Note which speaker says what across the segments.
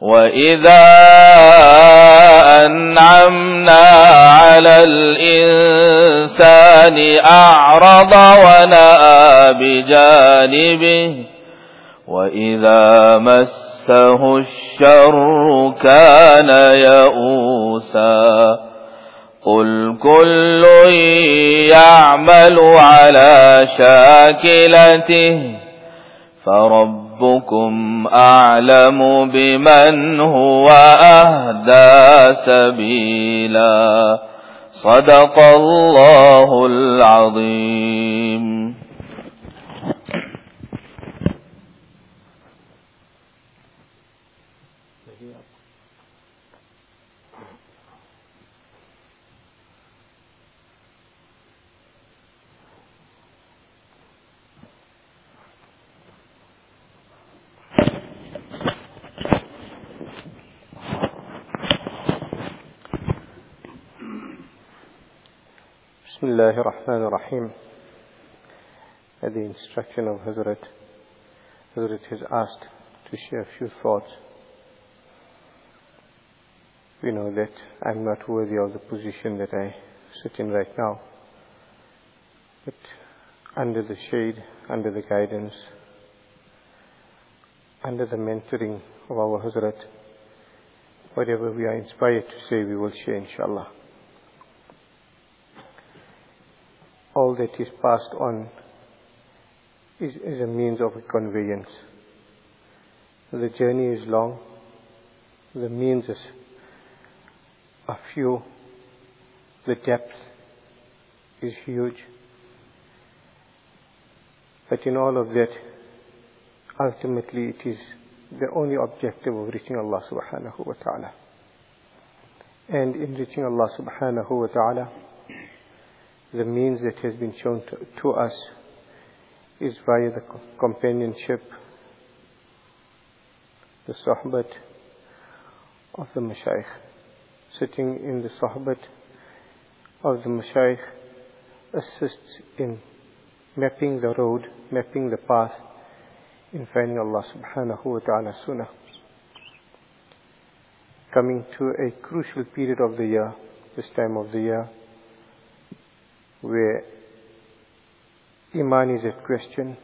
Speaker 1: وإذا أنعمنا على الإنسان أعرض ونأى بجانبه وإذا مسه الشر كان يئوسا. قل كل يعمل على شاكلته فربكم أعلم بمن هو أهدى سبيلا. صدق الله العظيم.
Speaker 2: Bismillah ar-Rahman ar-Rahim. At the instruction of Hazrat, Hazrat has asked to share a few thoughts. We know that I'm not worthy of the position that I sit in right now. But under the shade, under the guidance, under the mentoring of our Hazrat, whatever we are inspired to say, we will share inshallah. All that is passed on is, is a means of conveyance. The journey is long, the means is a few, the depth is huge. But in all of that, ultimately it is the only objective of reaching Allah subhanahu wa ta'ala. And in reaching Allah subhanahu wa ta'ala, the means that has been shown to, to us is via the companionship, the sohbat of the mashayikh. Sitting in the sohbat of the mashayikh assists in mapping the road, mapping the path in finding Allah subhanahu wa ta'ala sunnah. Coming to a crucial period of the year, this time of the year, where Iman is at question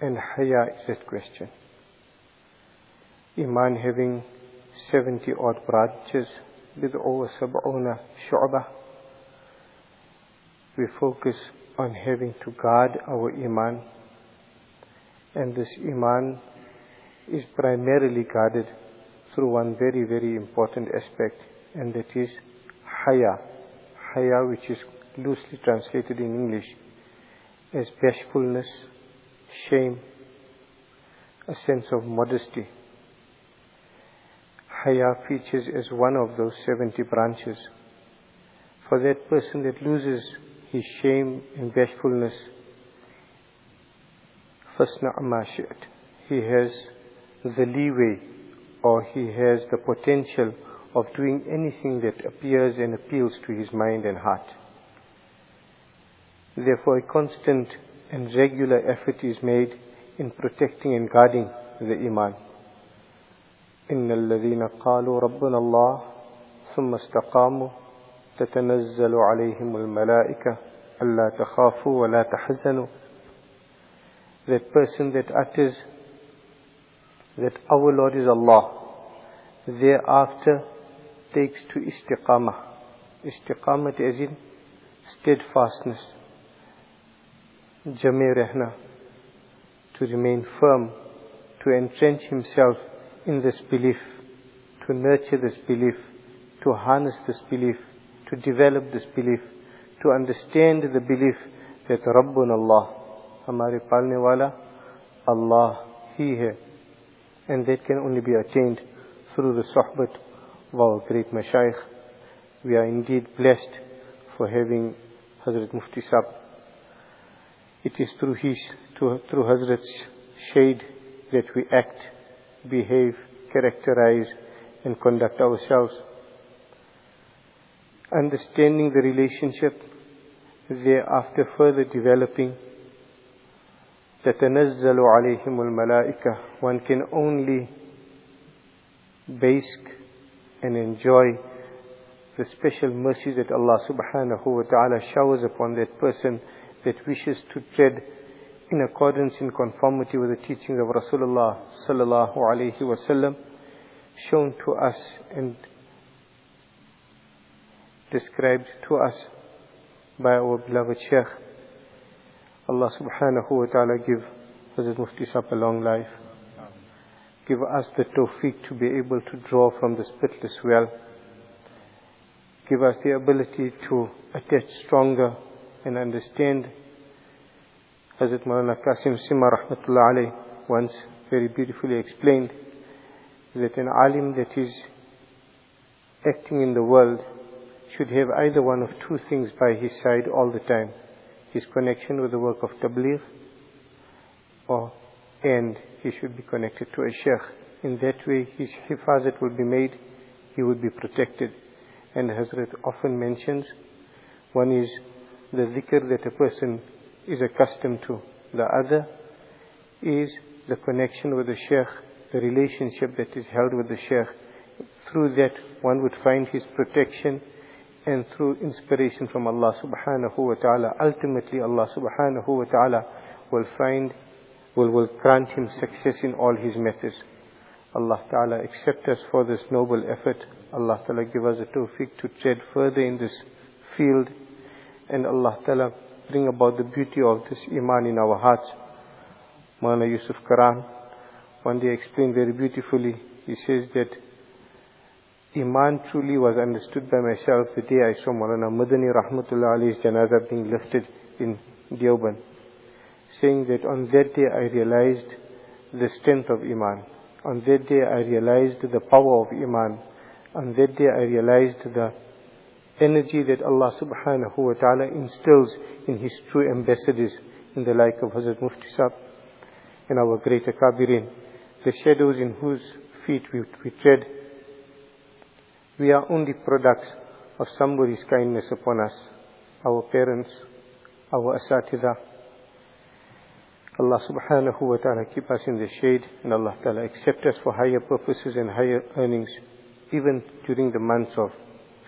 Speaker 2: and Haya is at question. Iman having 70 odd branches with over Sab'una Shu'bah. We focus on having to guard our Iman and this Iman is primarily guarded through one very, very important aspect and that is Haya. Haya which is loosely translated in English as bashfulness, shame, a sense of modesty. Haya features as one of those 70 branches. For that person that loses his shame and bashfulness, فَاسْنَعْ مَا شِئْتَ He has the leeway or he has the potential of doing anything that appears and appeals to his mind and heart. Therefore, a constant and regular effort is made in protecting and guarding the Iman. إن الذين قالوا ربنا الله ثم استقاموا تتنزل عليهم الملائكة ألا تخافوا ولا تحزنوا That person that utters that our Lord is Allah thereafter takes to istiqamah. Istiqamah as in steadfastness. Jame Rehna, to remain firm, to entrench himself in this belief, to nurture this belief, to harness this belief, to develop this belief, to understand the belief that Rabbun Allah, Hamari Palniwala, Allah, He hai. And that can only be attained through the sohbat of our great Mashaykh. We are indeed blessed for having Hazrat Mufti Sab. it is through his, through, through Hazrat's shade that we act, behave, characterize, and conduct ourselves. Understanding the relationship, thereafter further developing, تتنزل عليهم الملائكة one can only bask and enjoy the special mercy that Allah subhanahu wa ta'ala showers upon that person that wishes to tread in accordance in conformity with the teachings of Rasulullah sallallahu alayhi wasallam shown to us and described to us by our beloved Sheikh. Allah subhanahu wa ta'ala give Hazrat Mufti Sahib a long life. Give us the tawfiq to be able to draw from the spitless well. Give us the ability to attach stronger and understand. Hazrat Maulana Qasim Sima rahmatullah once very beautifully explained that an alim that is acting in the world should have either one of two things by his side all the time. His connection with the work of tabligh or and he should be connected to a sheikh. In that way his hifazat will be made, he will be protected. And Hazrat often mentions one is the zikr that a person is accustomed to. The other is the connection with the sheikh, the relationship that is held with the sheikh. Through that one would find his protection and through inspiration from Allah subhanahu wa ta'ala, ultimately Allah subhanahu wa ta'ala will find, will, will grant him success in all his methods. Allah ta'ala accept us for this noble effort. Allah ta'ala give us a tawfiq to tread further in this field. And Allah ta'ala bring about the beauty of this iman in our hearts. Mana Yusuf Quran one day explained very beautifully. He says that Iman truly was understood by myself the day I saw Maulana Madani Rahmatullah Ali's janazah being lifted in Deoban. Saying that on that day I realized the strength of Iman. On that day I realized the power of Iman. On that day I realized the energy that Allah subhanahu wa ta'ala instills in His true ambassadors in the like of Hazrat Mufti Sahib and our great Akabirin. The shadows in whose feet we, we tread we are only products of somebody's kindness upon us, our parents, our asatiza. Allah subhanahu wa ta'ala keep us in the shade and Allah ta'ala accept us for higher purposes and higher earnings even during the months of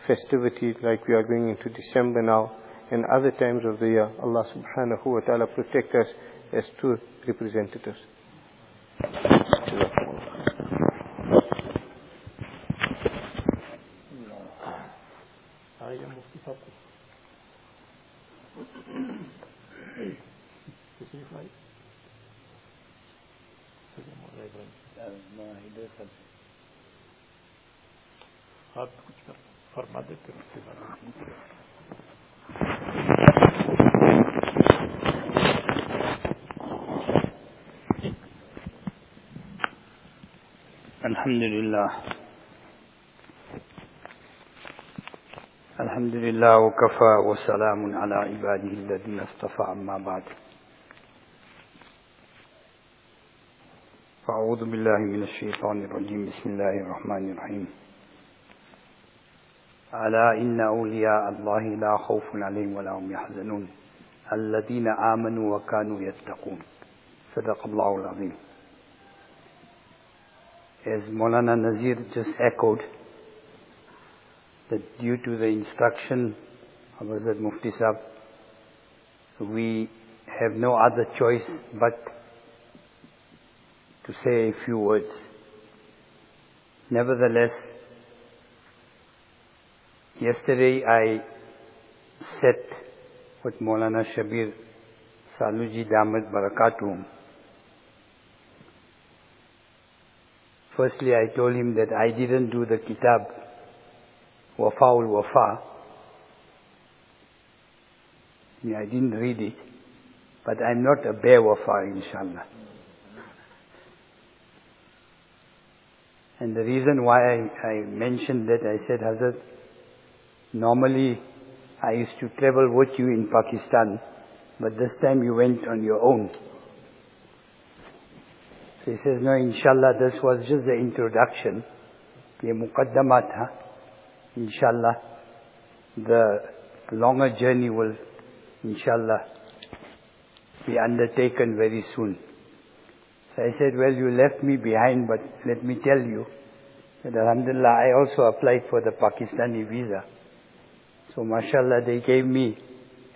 Speaker 2: festivity like we are going into December now and other times of the year. Allah subhanahu wa ta'ala protect us as two representatives.
Speaker 3: الحمد لله الحمد لله وكفى وسلام على عباده الذين اصطفى أما بعد. فأعوذ بالله من الشيطان الرجيم. بسم الله الرحمن الرحيم. ألا إن أولياء الله لا خوف عليهم ولا هم يحزنون. الذين آمنوا وكانوا يتقون. صدق الله العظيم. As Maulana Nazir just echoed, that due to the instruction of Hazrat Mufti Sahib, we have no other choice but to say a few words. Nevertheless, Yesterday I set with Maulana Shabir Saluji Damat Barakatum. Firstly, I told him that I didn't do the kitab Wafaul Wafa. I didn't read it, but I'm not a bare Wafa, inshallah. And the reason why I, I mentioned that, I said, Hazrat, Normally, I used to travel with you in Pakistan, but this time you went on your own. So he says, no, inshallah, this was just the introduction. Ye muqaddama tha. Inshallah, the longer journey will, inshallah, be undertaken very soon. So I said, well, you left me behind, but let me tell you that Alhamdulillah, I also applied for the Pakistani visa. So mashallah, they gave me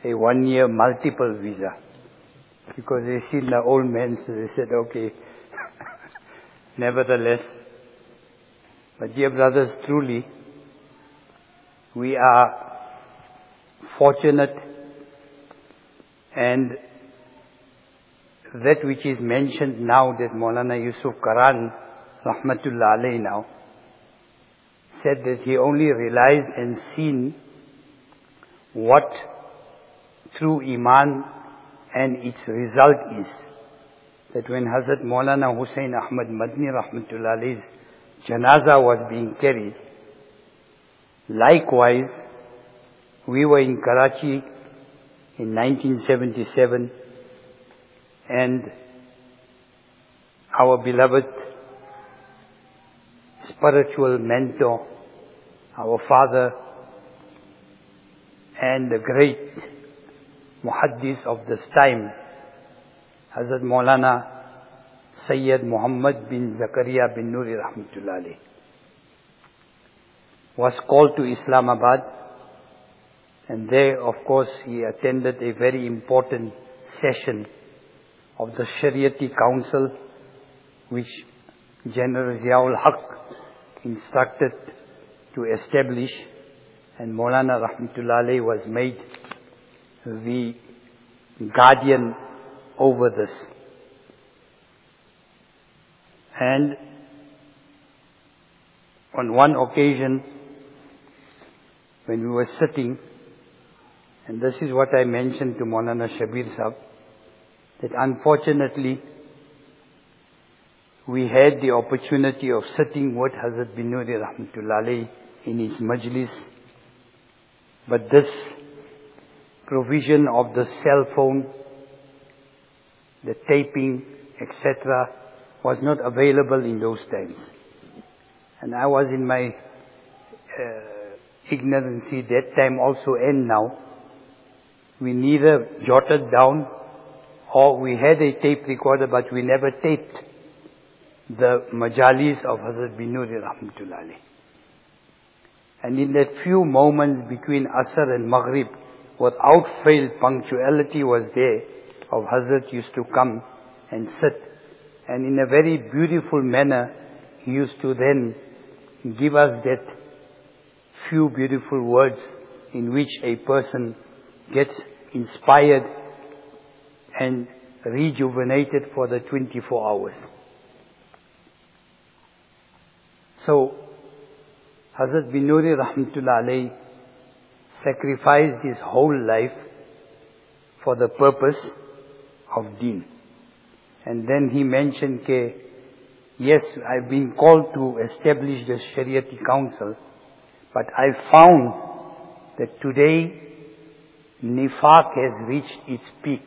Speaker 3: a one-year multiple visa. Because they seen the old man, so they said, okay, nevertheless. But dear brothers, truly, we are fortunate and that which is mentioned now that Maulana Yusuf Karan, Rahmatullah alayhi now, said that he only realized and seen what true Iman and its result is. That when Hazrat Maulana Hussain Ahmad Madni Rahmatullah janaza was being carried, likewise, we were in Karachi in 1977 and our beloved spiritual mentor, our father, and the great muhaddis of this time, Hazrat Maulana Sayyid Muhammad bin Zakaria bin Nuri Rahmatullah was called to Islamabad. And there of course he attended a very important session of the Shariati Council which General Ziaul Haq instructed to establish. And Maulana Rahmatullah was made the guardian over this. And on one occasion, when we were sitting, and this is what I mentioned to Maulana Shabir Sahib, that unfortunately we had the opportunity of sitting with Hazrat bin Nuri Rahmatullah in his majlis. But this provision of the cell phone, the taping, etc., was not available in those times. And I was in my uh, ignorancy that time also and now. We neither jotted down or we had a tape recorder but we never taped the majalis of Hazrat bin Nuri Rahmatullah And in that few moments between Asr and Maghrib, without fail punctuality was there of Hazrat used to come and sit. And in a very beautiful manner, he used to then give us that few beautiful words in which a person gets inspired and rejuvenated for the 24 hours. So, Hazrat bin Nuri Rahmatullah alayhi sacrificed his whole life for the purpose of deen. And then he mentioned that, yes, I've been called to establish the Shariati Council, but I found that today Nifaq has reached its peak.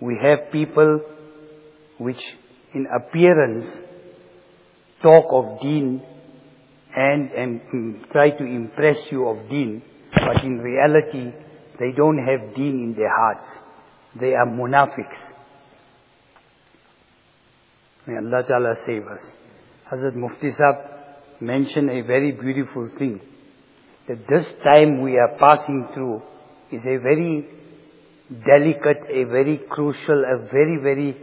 Speaker 3: We have people which in appearance talk of deen and, and try to impress you of deen, but in reality, they don't have deen in their hearts. They are munafiqs. May Allah Ta'ala save us. Hazrat Mufti Sahib mentioned a very beautiful thing. That this time we are passing through is a very delicate, a very crucial, a very, very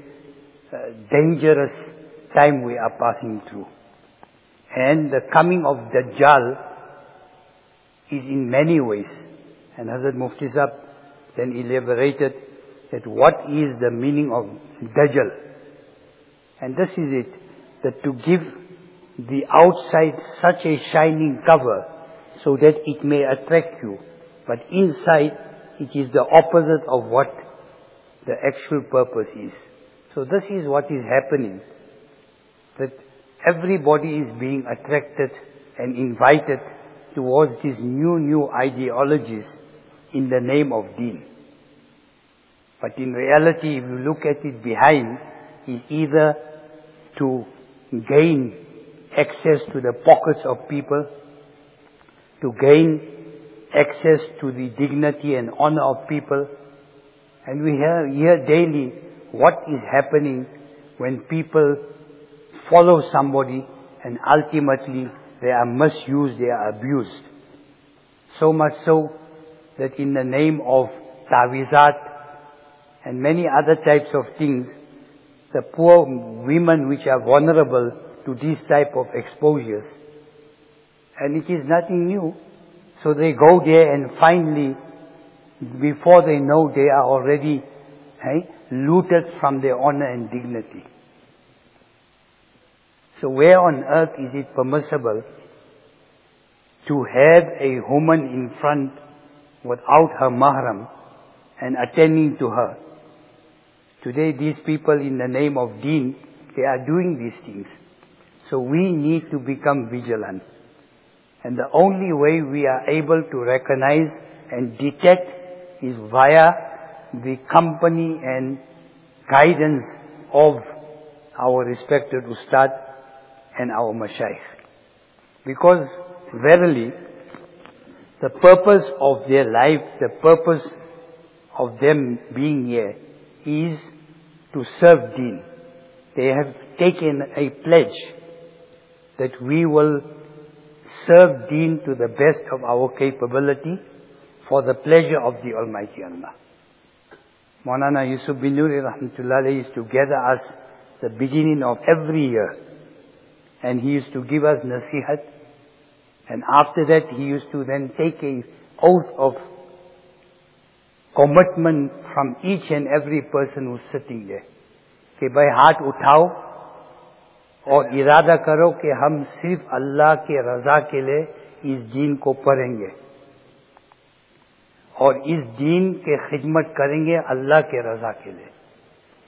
Speaker 3: uh, dangerous time we are passing through. And the coming of Dajjal is in many ways. And Hazrat Mufti Sahib then elaborated that what is the meaning of Dajjal. And this is it, that to give the outside such a shining cover so that it may attract you. But inside, it is the opposite of what the actual purpose is. So this is what is happening that everybody is being attracted and invited towards these new, new ideologies in the name of deen. But in reality, if you look at it behind, is either to gain access to the pockets of people, to gain access to the dignity and honor of people, And we hear, hear daily what is happening when people follow somebody and ultimately they are misused, they are abused. So much so that in the name of tawizat and many other types of things, the poor women which are vulnerable to these type of exposures, and it is nothing new, so they go there and finally, before they know, they are already looted from their honor and dignity. So where on earth is it permissible to have a woman in front without her mahram and attending to her? Today these people in the name of deen, they are doing these things. So we need to become vigilant. And the only way we are able to recognize and detect is via the company and guidance of our respected Ustad and our Mashaykh. Because verily, the purpose of their life, the purpose of them being here is to serve deen. They have taken a pledge that we will serve deen to the best of our capability for the pleasure of the Almighty Allah. Maulana Yusuf bin Nuri rahmatullah used to gather us the beginning of every year. And he used to give us nasihat. And after that he used to then take a oath of commitment from each and every person who's sitting there. کہ بھائی ہاتھ اٹھاؤ اور ارادہ کرو کہ ہم صرف اللہ کے رضا کے لیے اس دین کو پڑھیں گے اور اس دین کے خدمت کریں گے اللہ کے رضا کے لیے۔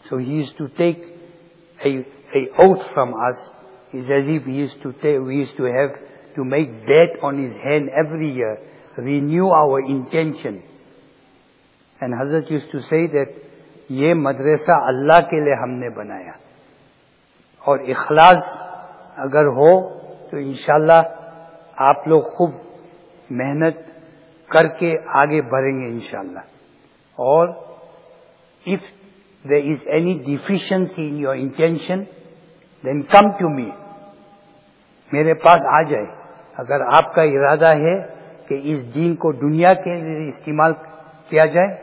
Speaker 3: So he is to take oath from us is as if he is to we is to have to make date on his hand every year renew our intention and حضرت یوز ٹو سی دیٹ یہ مدرسہ اللہ کے لیے ہم نے بنایا۔ اور اخلاص اگر ہو تو انشاءاللہ آپ لوگ خوب محنت کر کے آگے بڑھیں گے انشاءاللہ۔ اور if there is any deficiency in your intention then come to me میرے پاس آ جائے۔ اگر آپ کا ارادہ ہے کہ اس دین کو دنیا کے لیے استعمال کیا جائے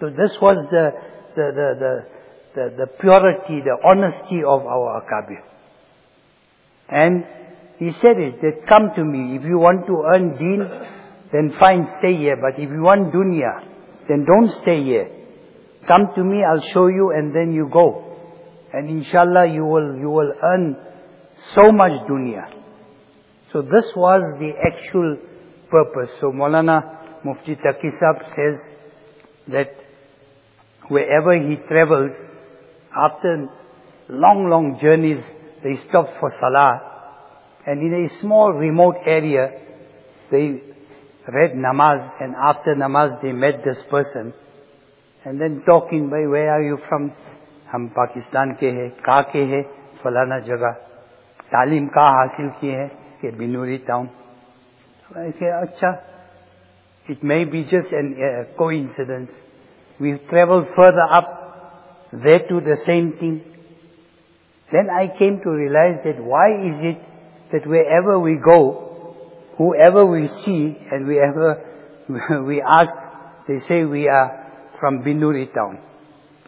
Speaker 3: So this was the, purity, the honesty of our Akabir. And he said come to me, if you want to earn din, then fine, stay here. But if you want dunya, then don't stay here. Come to me, I'll show you, and then you go and inshallah you will, you will earn so much dunya. So this was the actual purpose. So Maulana Mufti Taqi says that wherever he traveled, after long, long journeys, they stopped for salah. And in a small remote area, they read namaz and after namaz they met this person. And then talking by, where are you from? ہم پاکستان کے ہیں کہاں کے ہیں فلانا جگہ تعلیم کہاں حاصل کی ہے کہ بنوری ٹاؤن ایسے اچھا it may be just an coincidence we travel further up way to the same thing then I came to realise that why is it that wherever we go however we see and we ever we ask they see we are from Banuri town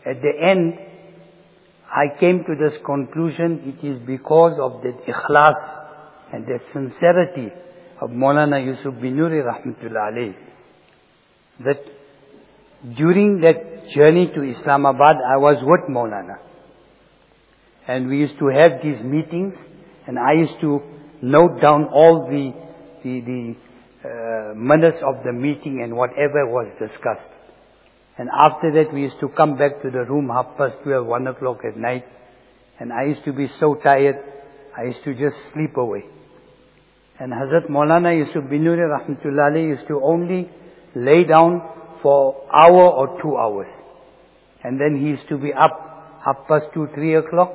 Speaker 3: at the end I came to this conclusion, it is because of that ikhlas and the sincerity of Maulana Yusuf bin Nuri rahmatullah alayh, that during that journey to Islamabad, I was with Maulana. And we used to have these meetings, and I used to note down all the, the, the uh, minutes of the meeting and whatever was discussed. And after that, we used to come back to the room half past 12, 1 o'clock at night. And I used to be so tired, I used to just sleep away. And Hazrat Maulana Yusuf bin Nuri rahmatullah used to only lay down for hour or two hours. And then he used to be up half past two, three o'clock.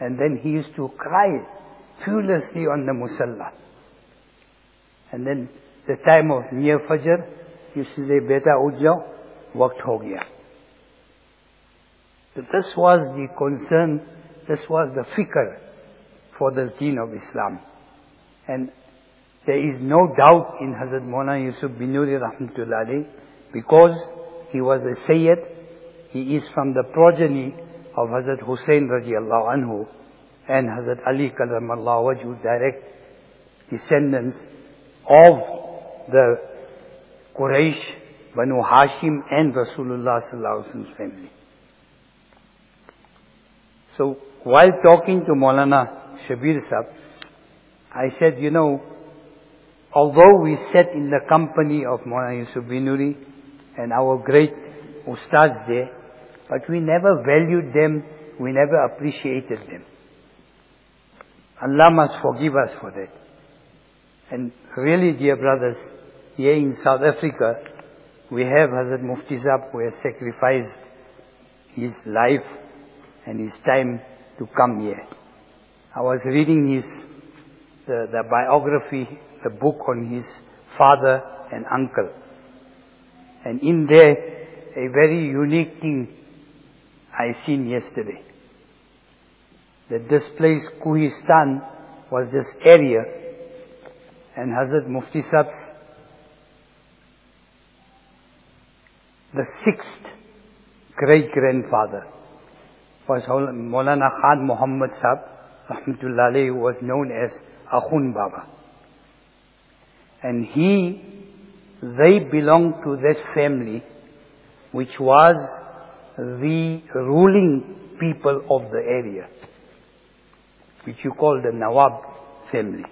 Speaker 3: And then he used to cry furiously on the musalla. And then the time of near Fajr, he used to say, Beta ujjao, gaya. So this was the concern, this was the fikr for the deen of Islam. And there is no doubt in Hazrat Mona Yusuf bin Nuri rahmatullah because he was a Sayyid, he is from the progeny of Hazrat Hussein radiallahu anhu and Hazrat Ali karamallahu wajhu, direct descendants of the Quraysh, Banu Hashim and Rasulullah sallallahu family. So while talking to Maulana Shabir Sahib, I said, you know, although we sat in the company of Maulana Yusuf Binuri and our great ustads there, but we never valued them, we never appreciated them. Allah must forgive us for that. And really, dear brothers, here in South Africa, we have Hazrat Mufti Sahib who has sacrificed his life and his time to come here. I was reading his, the, the biography, the book on his father and uncle. And in there, a very unique thing I seen yesterday. That this place, Kuhistan, was this area, and Hazrat Mufti Sab's, the sixth great-grandfather, was Maulana Khan Muhammad Sahib, rahmatullah alayhi, who was known as Akhun Baba. And he, they belonged to that family which was the ruling people of the area, which you call the Nawab family.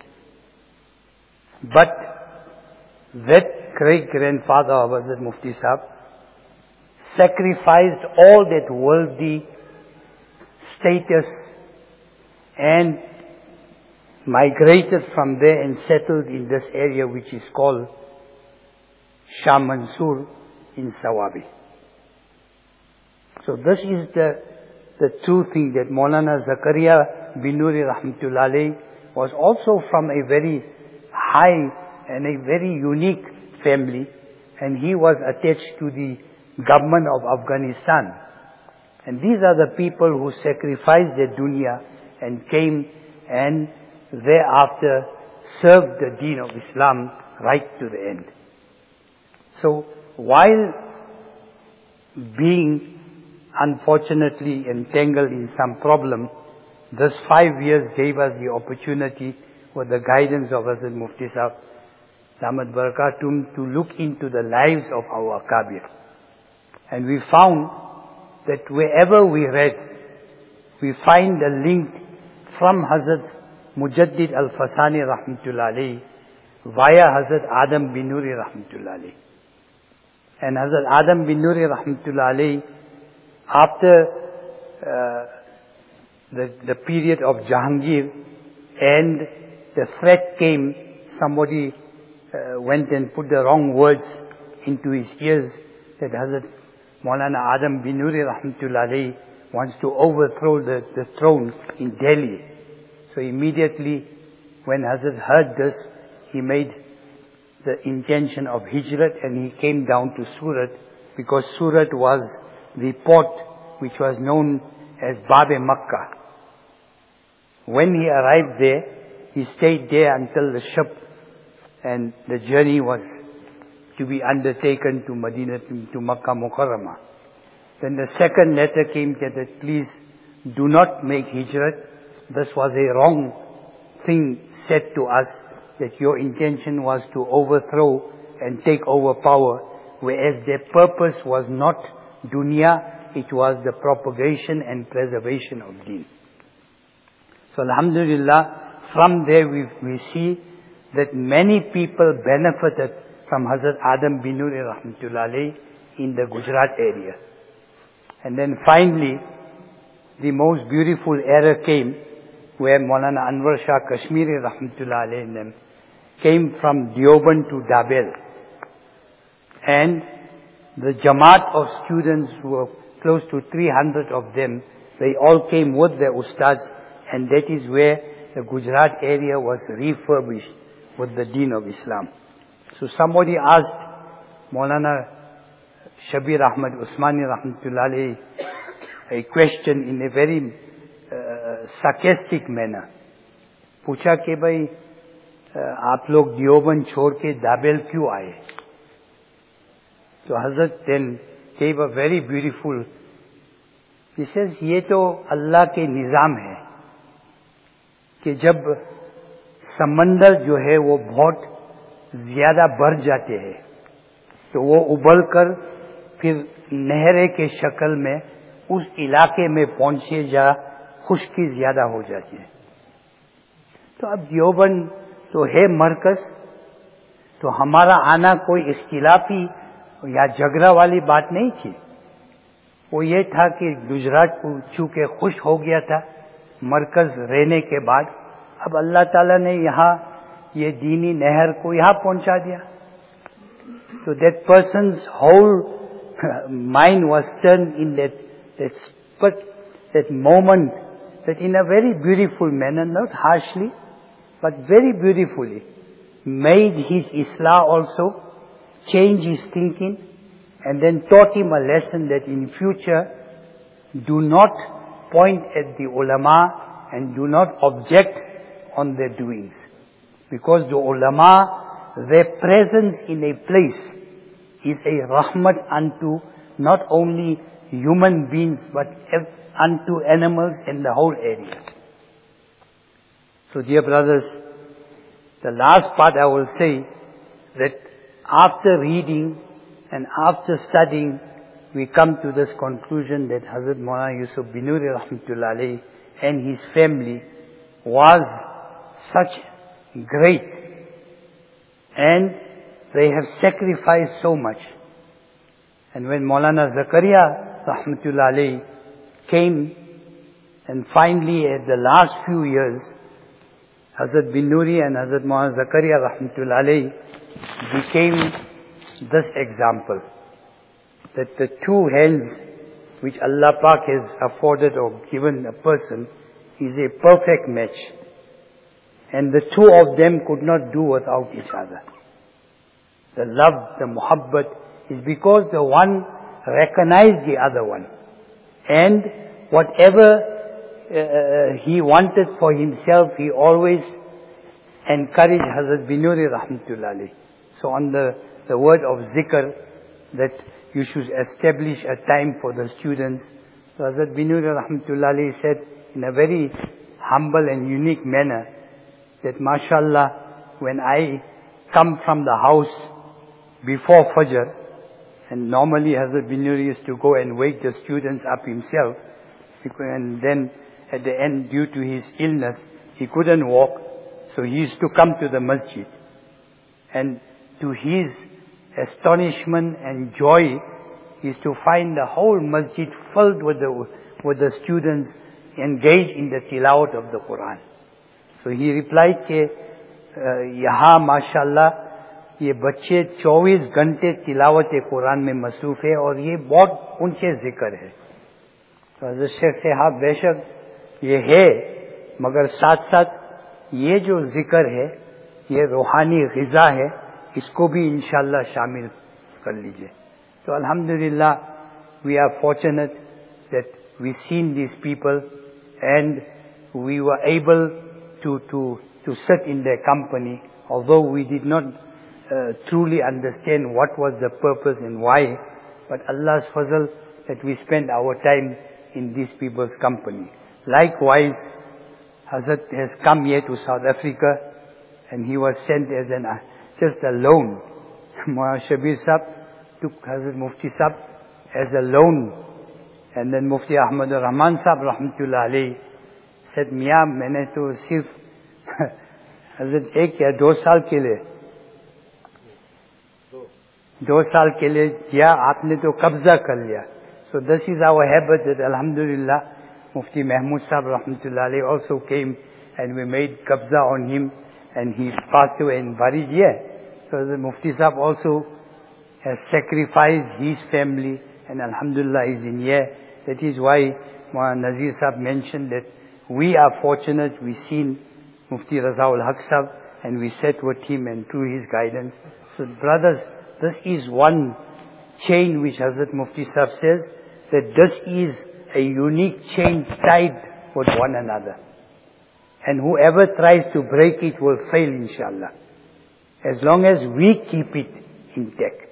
Speaker 3: But that great-grandfather Hazrat Mufti Sahib sacrificed all that worldly status and migrated from there and settled in this area which is called Shah Mansur in Sawabi. So this is the, the true thing that Maulana Zakaria Binuri Rahmatullah was also from a very high and a very unique family and he was attached to the government of Afghanistan. And these are the people who sacrificed their dunya and came and thereafter served the deen of Islam right to the end. So while being unfortunately entangled in some problem, this five years gave us the opportunity with the guidance of Hazrat Mufti Sahib, Damat Barakatum, to look into the lives of our Akabir. And we found that wherever we read, we find a link from Hazrat Mujaddid Al-Fasani rahmatullahi via Hazrat Adam bin Nuri rahmatullah alayhi. And Hazrat Adam bin Nuri rahmatullah alayhi, after uh, the, the period of Jahangir and the threat came, somebody uh, went and put the wrong words into his ears that Hazrat Maulana Adam bin Nuri rahmatullah wants to overthrow the, the throne in Delhi. So immediately when Hazrat heard this, he made the intention of Hijrat and he came down to Surat because Surat was the port which was known as Babe Makkah. When he arrived there, he stayed there until the ship and the journey was to be undertaken to Medina, to Makkah Mukarramah. Then the second letter came that please do not make hijrat. This was a wrong thing said to us that your intention was to overthrow and take over power, whereas their purpose was not dunya, it was the propagation and preservation of deen. So Alhamdulillah, from there we, we see that many people benefited from Hazrat Adam bin Nuri rahmatullah in the Gujarat area. And then finally, the most beautiful era came where Maulana Anwar Shah Kashmiri rahmatullah alayhi them came from Dioban to Dabel. And the Jamaat of students were close to 300 of them, they all came with their ustads and that is where the Gujarat area was refurbished with the Deen of Islam. So somebody asked Maulana Shabir Ahmad Usmani Rahmatullahi a question question in a very sarcastic manner. پوچھا کہ بھائی آپ لوگ دیوبند چھوڑ کے دابیل کیوں آئے تو حضرت then gave a very beautiful buses یہ تو اللہ کے نظام ہے کہ جب سمندر جو ہے وہ بہت زیادہ بھر جاتے ہیں تو وہ ابل کر پھر نہرے کے شکل میں اس علاقے میں پہنچے جا خشکی زیادہ ہو جاتی ہے۔ تو اب دیوبند تو ہے مرکز، تو ہمارا آنا کوئی اختلافی یا جھگڑا والی بات نہیں تھی۔ وہ یہ تھا کہ گجرات چونکہ خوش ہو گیا تھا مرکز رہنے کے بعد، اب اللہ تعالیٰ نے یہاں ye dhimi neher ko yaha pahuncha diya so that person's whole mind was turned in that that spurt, that moment that in a very beautiful manner not harshly but very beautifully made his Islam also change his thinking and then taught him a lesson that in future do not point at the ulama and do not object on their doings. Because the ulama, their presence in a place is a rahmat unto not only human beings but unto animals in the whole area. So dear brothers, the last part I will say that after reading and after studying, we come to this conclusion that Hazrat Maulana Yusuf Binuri Rahmatullah and his family was such great and they have sacrificed so much. And when Maulana Zakaria Rahmatullah alayhi came and finally at the last few years Hazrat bin Nuri and Hazrat Muhammad Zakaria rahmatullah alayhi became this example. That the two hands which Allah Pak has afforded or given a person is a perfect match. And the two of them could not do without each other. The love, the muhabbat is because the one recognized the other one. And whatever uh, he wanted for himself, he always encouraged Hazrat Binuri rahmatullah So on the, the word of zikr, that you should establish a time for the students. So Hazrat Binuri rahmatullah said in a very humble and unique manner that mashallah, when I come from the house before Fajr, and normally Hazrat Binuri used to go and wake the students up himself, and then at the end, due to his illness, he couldn't walk, so he used to come to the masjid. And to his astonishment and joy, is to find the whole masjid filled with the, with the students engaged in the tilawat of the Quran. So he reply کہ یہاں ماشاء اللہ یہ بچے چوبیس گھنٹے تلاوت قرآن میں مصروف ہے اور یہ بہت اونچے ذکر ہے تو حضرت شیخ صاحب بے شک یہ ہے مگر ساتھ ساتھ یہ جو ذکر ہے یہ روحانی غذا ہے اس کو بھی انشاءاللہ شامل کر لیجیے تو الحمدللہ we are fortunate that we seen these people and we were able to to, to sit in their company, although we did not uh, truly understand what was the purpose and why, but Allah's fazl that we spend our time in these people's company. Likewise, Hazrat has come here to South Africa and he was sent as an, uh, just a loan. Mullah Shabir Sab took Hazrat Mufti Sab as a loan. And then Mufti Ahmad Rahman Sab Rahmatullah alayhi Syed Mian, میں نے تو صرف حضرت ایک یا دو سال کے لیے، دو سال کے لیے کیا، آپ نے تو قبضہ کر لیا۔ سو دس از آور ہیبٹ الحمد للہ مفتی محمود صاحب رحمۃ اللہ علیہ also came and we made قبضہ on him and he pass to باری جی سو مفتی صاحب also sacrifice his family and الحمد للہ is in that is why Nazir Sahib mention that we are fortunate, we seen Mufti Razaul Haq and we sat with him and through his guidance. So brothers, this is one chain which Hazrat Mufti Sahib says that this is a unique chain tied with one another. And whoever tries to break it will fail inshallah. As long as we keep it intact.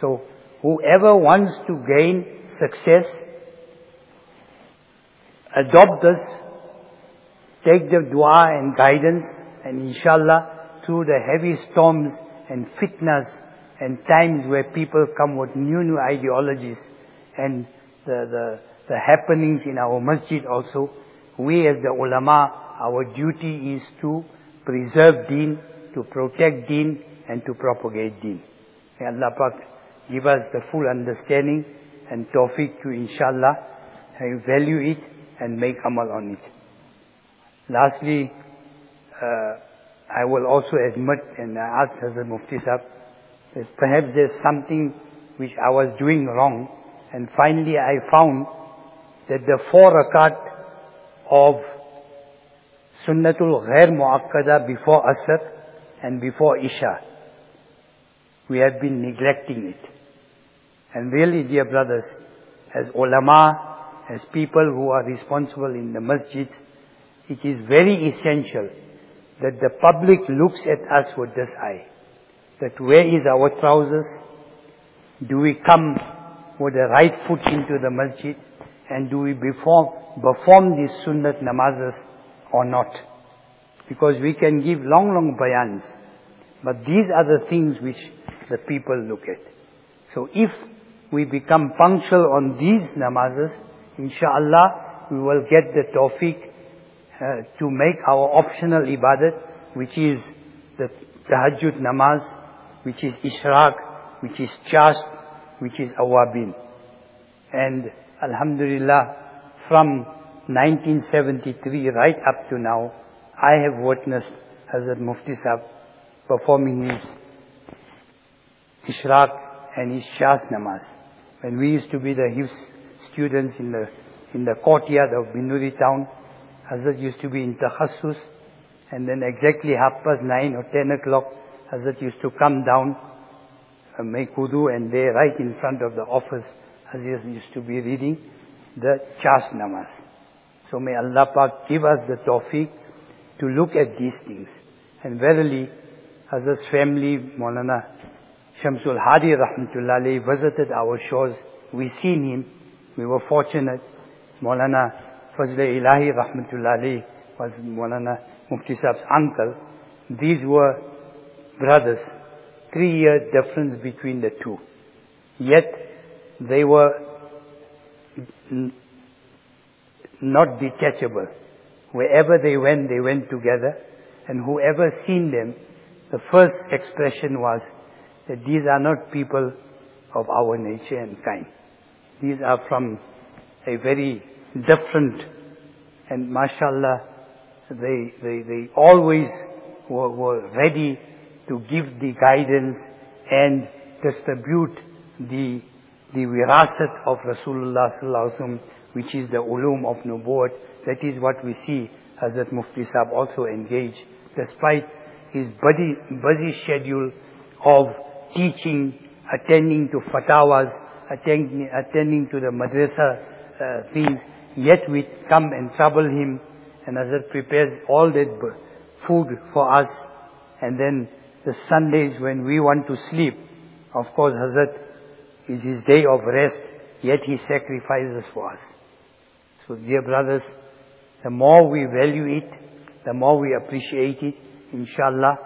Speaker 3: So whoever wants to gain success, adopt this, take the dua and guidance, and inshallah, through the heavy storms and fitnas and times where people come with new, new ideologies and the, the, the happenings in our masjid also, we as the ulama, our duty is to preserve deen, to protect deen, and to propagate deen. May Allah Pak give us the full understanding and tawfiq to inshallah value it and make amal on it. Lastly, uh, I will also admit and I ask Hazrat Mufti Sahib, that perhaps there's something which I was doing wrong and finally I found that the four rakat of Sunnatul Ghair Muakkada before Asr and before Isha, we have been neglecting it. And really, dear brothers, as ulama, as people who are responsible in the masjids, it is very essential that the public looks at us with this eye. That where is our trousers? Do we come with the right foot into the masjid? And do we perform, perform these sunnat namazes or not? Because we can give long, long bayans. But these are the things which the people look at. So if we become punctual on these namazes, inshallah, we will get the tawfiq uh, to make our optional ibadat, which is the tahajjud namaz, which is ishraq, which is chast, which is awabin. And alhamdulillah, from 1973 right up to now, I have witnessed Hazrat Mufti Sahib performing his ishraq and his chast namaz. When we used to be the Hifz students in the, in the courtyard of Binduri town, Hazrat used to be in Takhassus, and then exactly half past nine or ten o'clock, Hazrat used to come down, uh, make wudu, and there right in front of the office, Hazrat used to be reading the Chas. So may Allah Pak give us the tawfiq to look at these things. And verily, Hazrat's family, Maulana Shamsul Hadi Rahmatullah visited our shores. We seen him. We were fortunate. Maulana Fazl Ilahi Rahmatullah was Maulana Mufti Saab's uncle. These were brothers. Three year difference between the two. Yet they were not detachable. Wherever they went, they went together. And whoever seen them, the first expression was that these are not people of our nature and kind. These are from a very different and mashallah they, they, they always were, were ready to give the guidance and distribute the, the wirasat of Rasulullah sallallahu which is the ulum of nubuwwat. That is what we see Hazrat Mufti Sahib also engaged despite his busy, busy schedule of teaching, attending to fatawas, attending, attending to the madrasa uh, things. Yet we come and trouble him and Hazrat prepares all that food for us and then the Sundays when we want to sleep, of course Hazrat is his day of rest, yet he sacrifices for us. So dear brothers, the more we value it, the more we appreciate it, inshallah,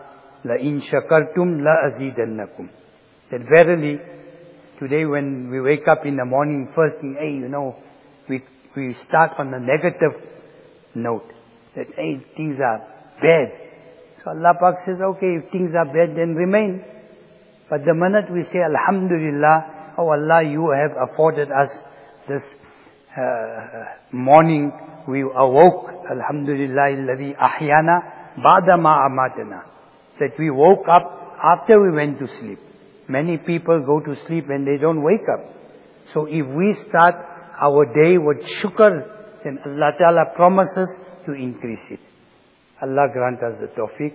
Speaker 3: la in shakartum la azidannakum. That verily, today when we wake up in the morning, first thing, hey, you know, we we start on a negative note that hey, things are bad. So Allah Pak says, okay, if things are bad, then remain. But the minute we say, Alhamdulillah, oh Allah, you have afforded us this uh, morning, we awoke, Alhamdulillah, ahyana ba'da ma amatana. That we woke up after we went to sleep. Many people go to sleep and they don't wake up. So if we start our day with shukr, then Allah Ta'ala promises to increase it. Allah grant us the tawfiq.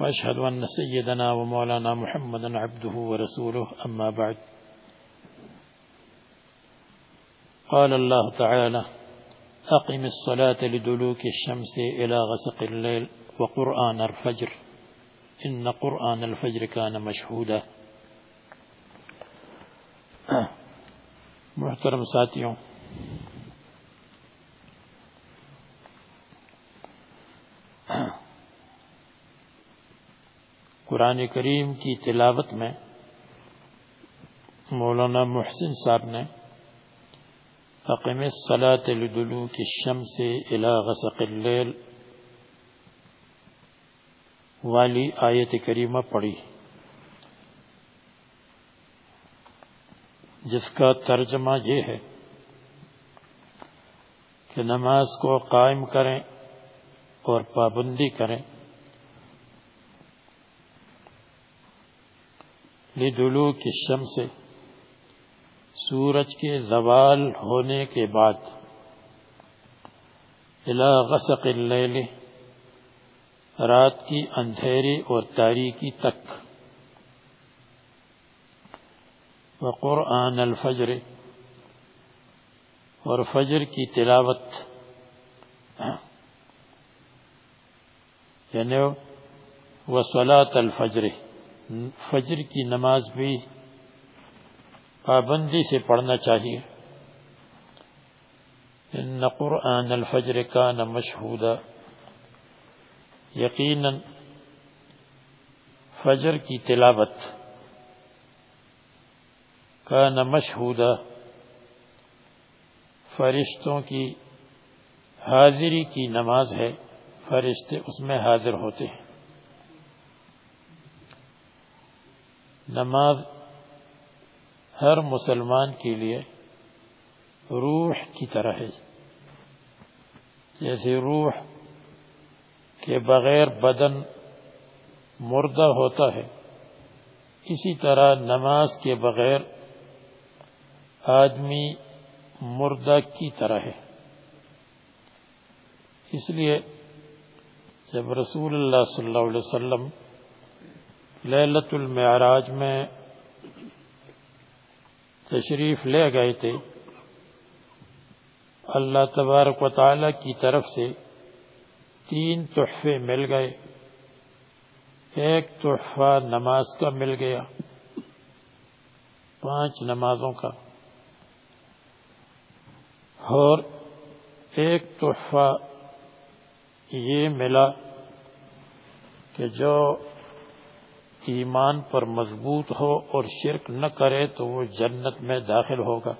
Speaker 4: وأشهد أن سيدنا ومولانا محمدا عبده ورسوله، أما بعد. قال الله تعالى أقم الصلاة لدلوك الشمس إلى غسق الليل وقرآن الفجر. إن قرآن الفجر كان مشهودا. محترم ساتھیوں قرآن کریم کی تلاوت میں مولانا محسن صاحب نے اقم الصلاة لدلوک الشمس الى غسق اللیل والی آیت کریمہ پڑھی۔ جس کا ترجمہ یہ ہے کہ نماز کو قائم کریں اور پابندی کریں۔ لدلو کی شم سے سورج کے زوال ہونے کے بعد الى غسق اللیل رات کی اندھیری اور تاریکی تک۔ وقرآن الفجر، اور فجر کی تلاوت۔ یعنی وصلاة الفجر۔ فجر کی نماز بھی پابندی سے پڑھنا چاہیے۔ ان قرآن الفجر کا نہ مشہودہ یقیناً فجر کی تلاوت کا نہ مشہودہ فرشتوں کی حاضری کی نماز ہے، فرشتے اس میں حاضر ہوتے ہیں۔ نماز ہر مسلمان کے لیے روح کی طرح ہے۔ جیسے روح کے بغیر بدن مردہ ہوتا ہے، اسی طرح نماز کے بغیر آدمی مردہ کی طرح ہے۔ اس لیے جب رسول اللہ صلی اللہ علیہ وسلم لیلت المعراج میں تشریف لے گئے تھے۔ اللہ تبارک و تعالی کی طرف سے تین تحفے مل گئے۔ ایک تحفہ نماز کا مل گیا۔ پانچ نمازوں کا۔ اور ایک تحفہ یہ ملا کہ جو ایمان پر مضبوط ہو اور شرک نہ کرے تو وہ جنت میں داخل ہوگا۔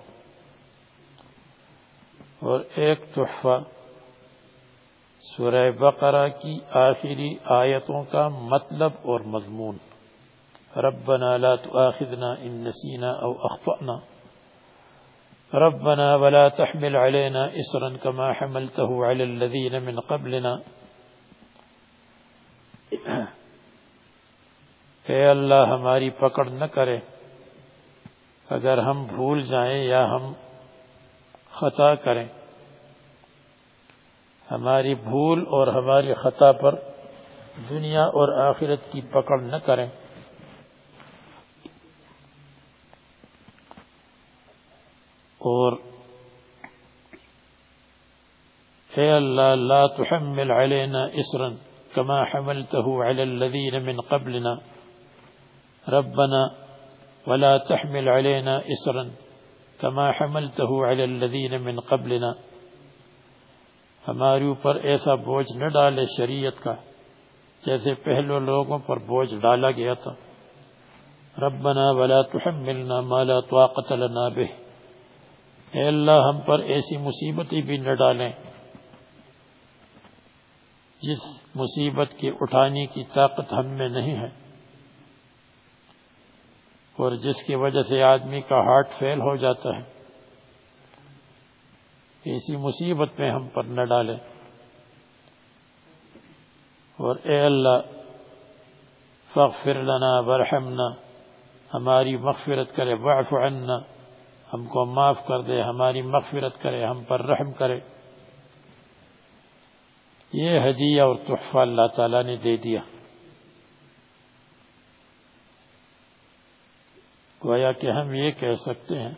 Speaker 4: اور ایک تحفہ سورہ بقرہ کی آخری آیتوں کا مطلب اور مضمون۔ ربنا لا تؤاخذنا ان نسینا او اخطأنا۔ ربنا ولا تحمل علينا اسرا كما حملته على الذين من قبلنا۔ اے اللہ ہماری پکڑ نہ کرے۔ اگر ہم بھول جائیں یا ہم خطا کریں، ہماری بھول اور ہماری خطا پر دنیا اور آخرت کی پکڑ نہ کریں۔ اور اے اللہ، لا تحمل علينا اسرا كما حملته على الذين من قبلنا۔ ربنا ولا تحمل علينا إسرا کما حملته علی الذین من قبلنا. ہمارے اوپر ایسا بوجھ نہ ڈالے شریعت کا جیسے پہلو لوگوں پر بوجھ ڈالا گیا تھا۔ ربنا ولا تحملنا ما لا طاقت لنا به۔ اے اللہ، ہم پر ایسی مصیبتیں بھی نہ ڈالیں۔ جس مصیبت کے اٹھانے کی طاقت ہم میں نہیں ہے۔ اور جس کی وجہ سے آدمی کا ہارٹ فیل ہو جاتا ہے۔ ایسی مصیبت میں ہم پر نہ ڈالے اور اے اللہ، فاغفر لنا ورحمنا ہماری مغفرت کرے، واعف عنا، ہم کو معاف کر دے، ہماری مغفرت کرے، ہم پر رحم کرے۔ یہ ہدیہ اور تحفہ اللہ تعالی نے دے دیا۔ گویا کہ ہم یہ کہہ سکتے ہیں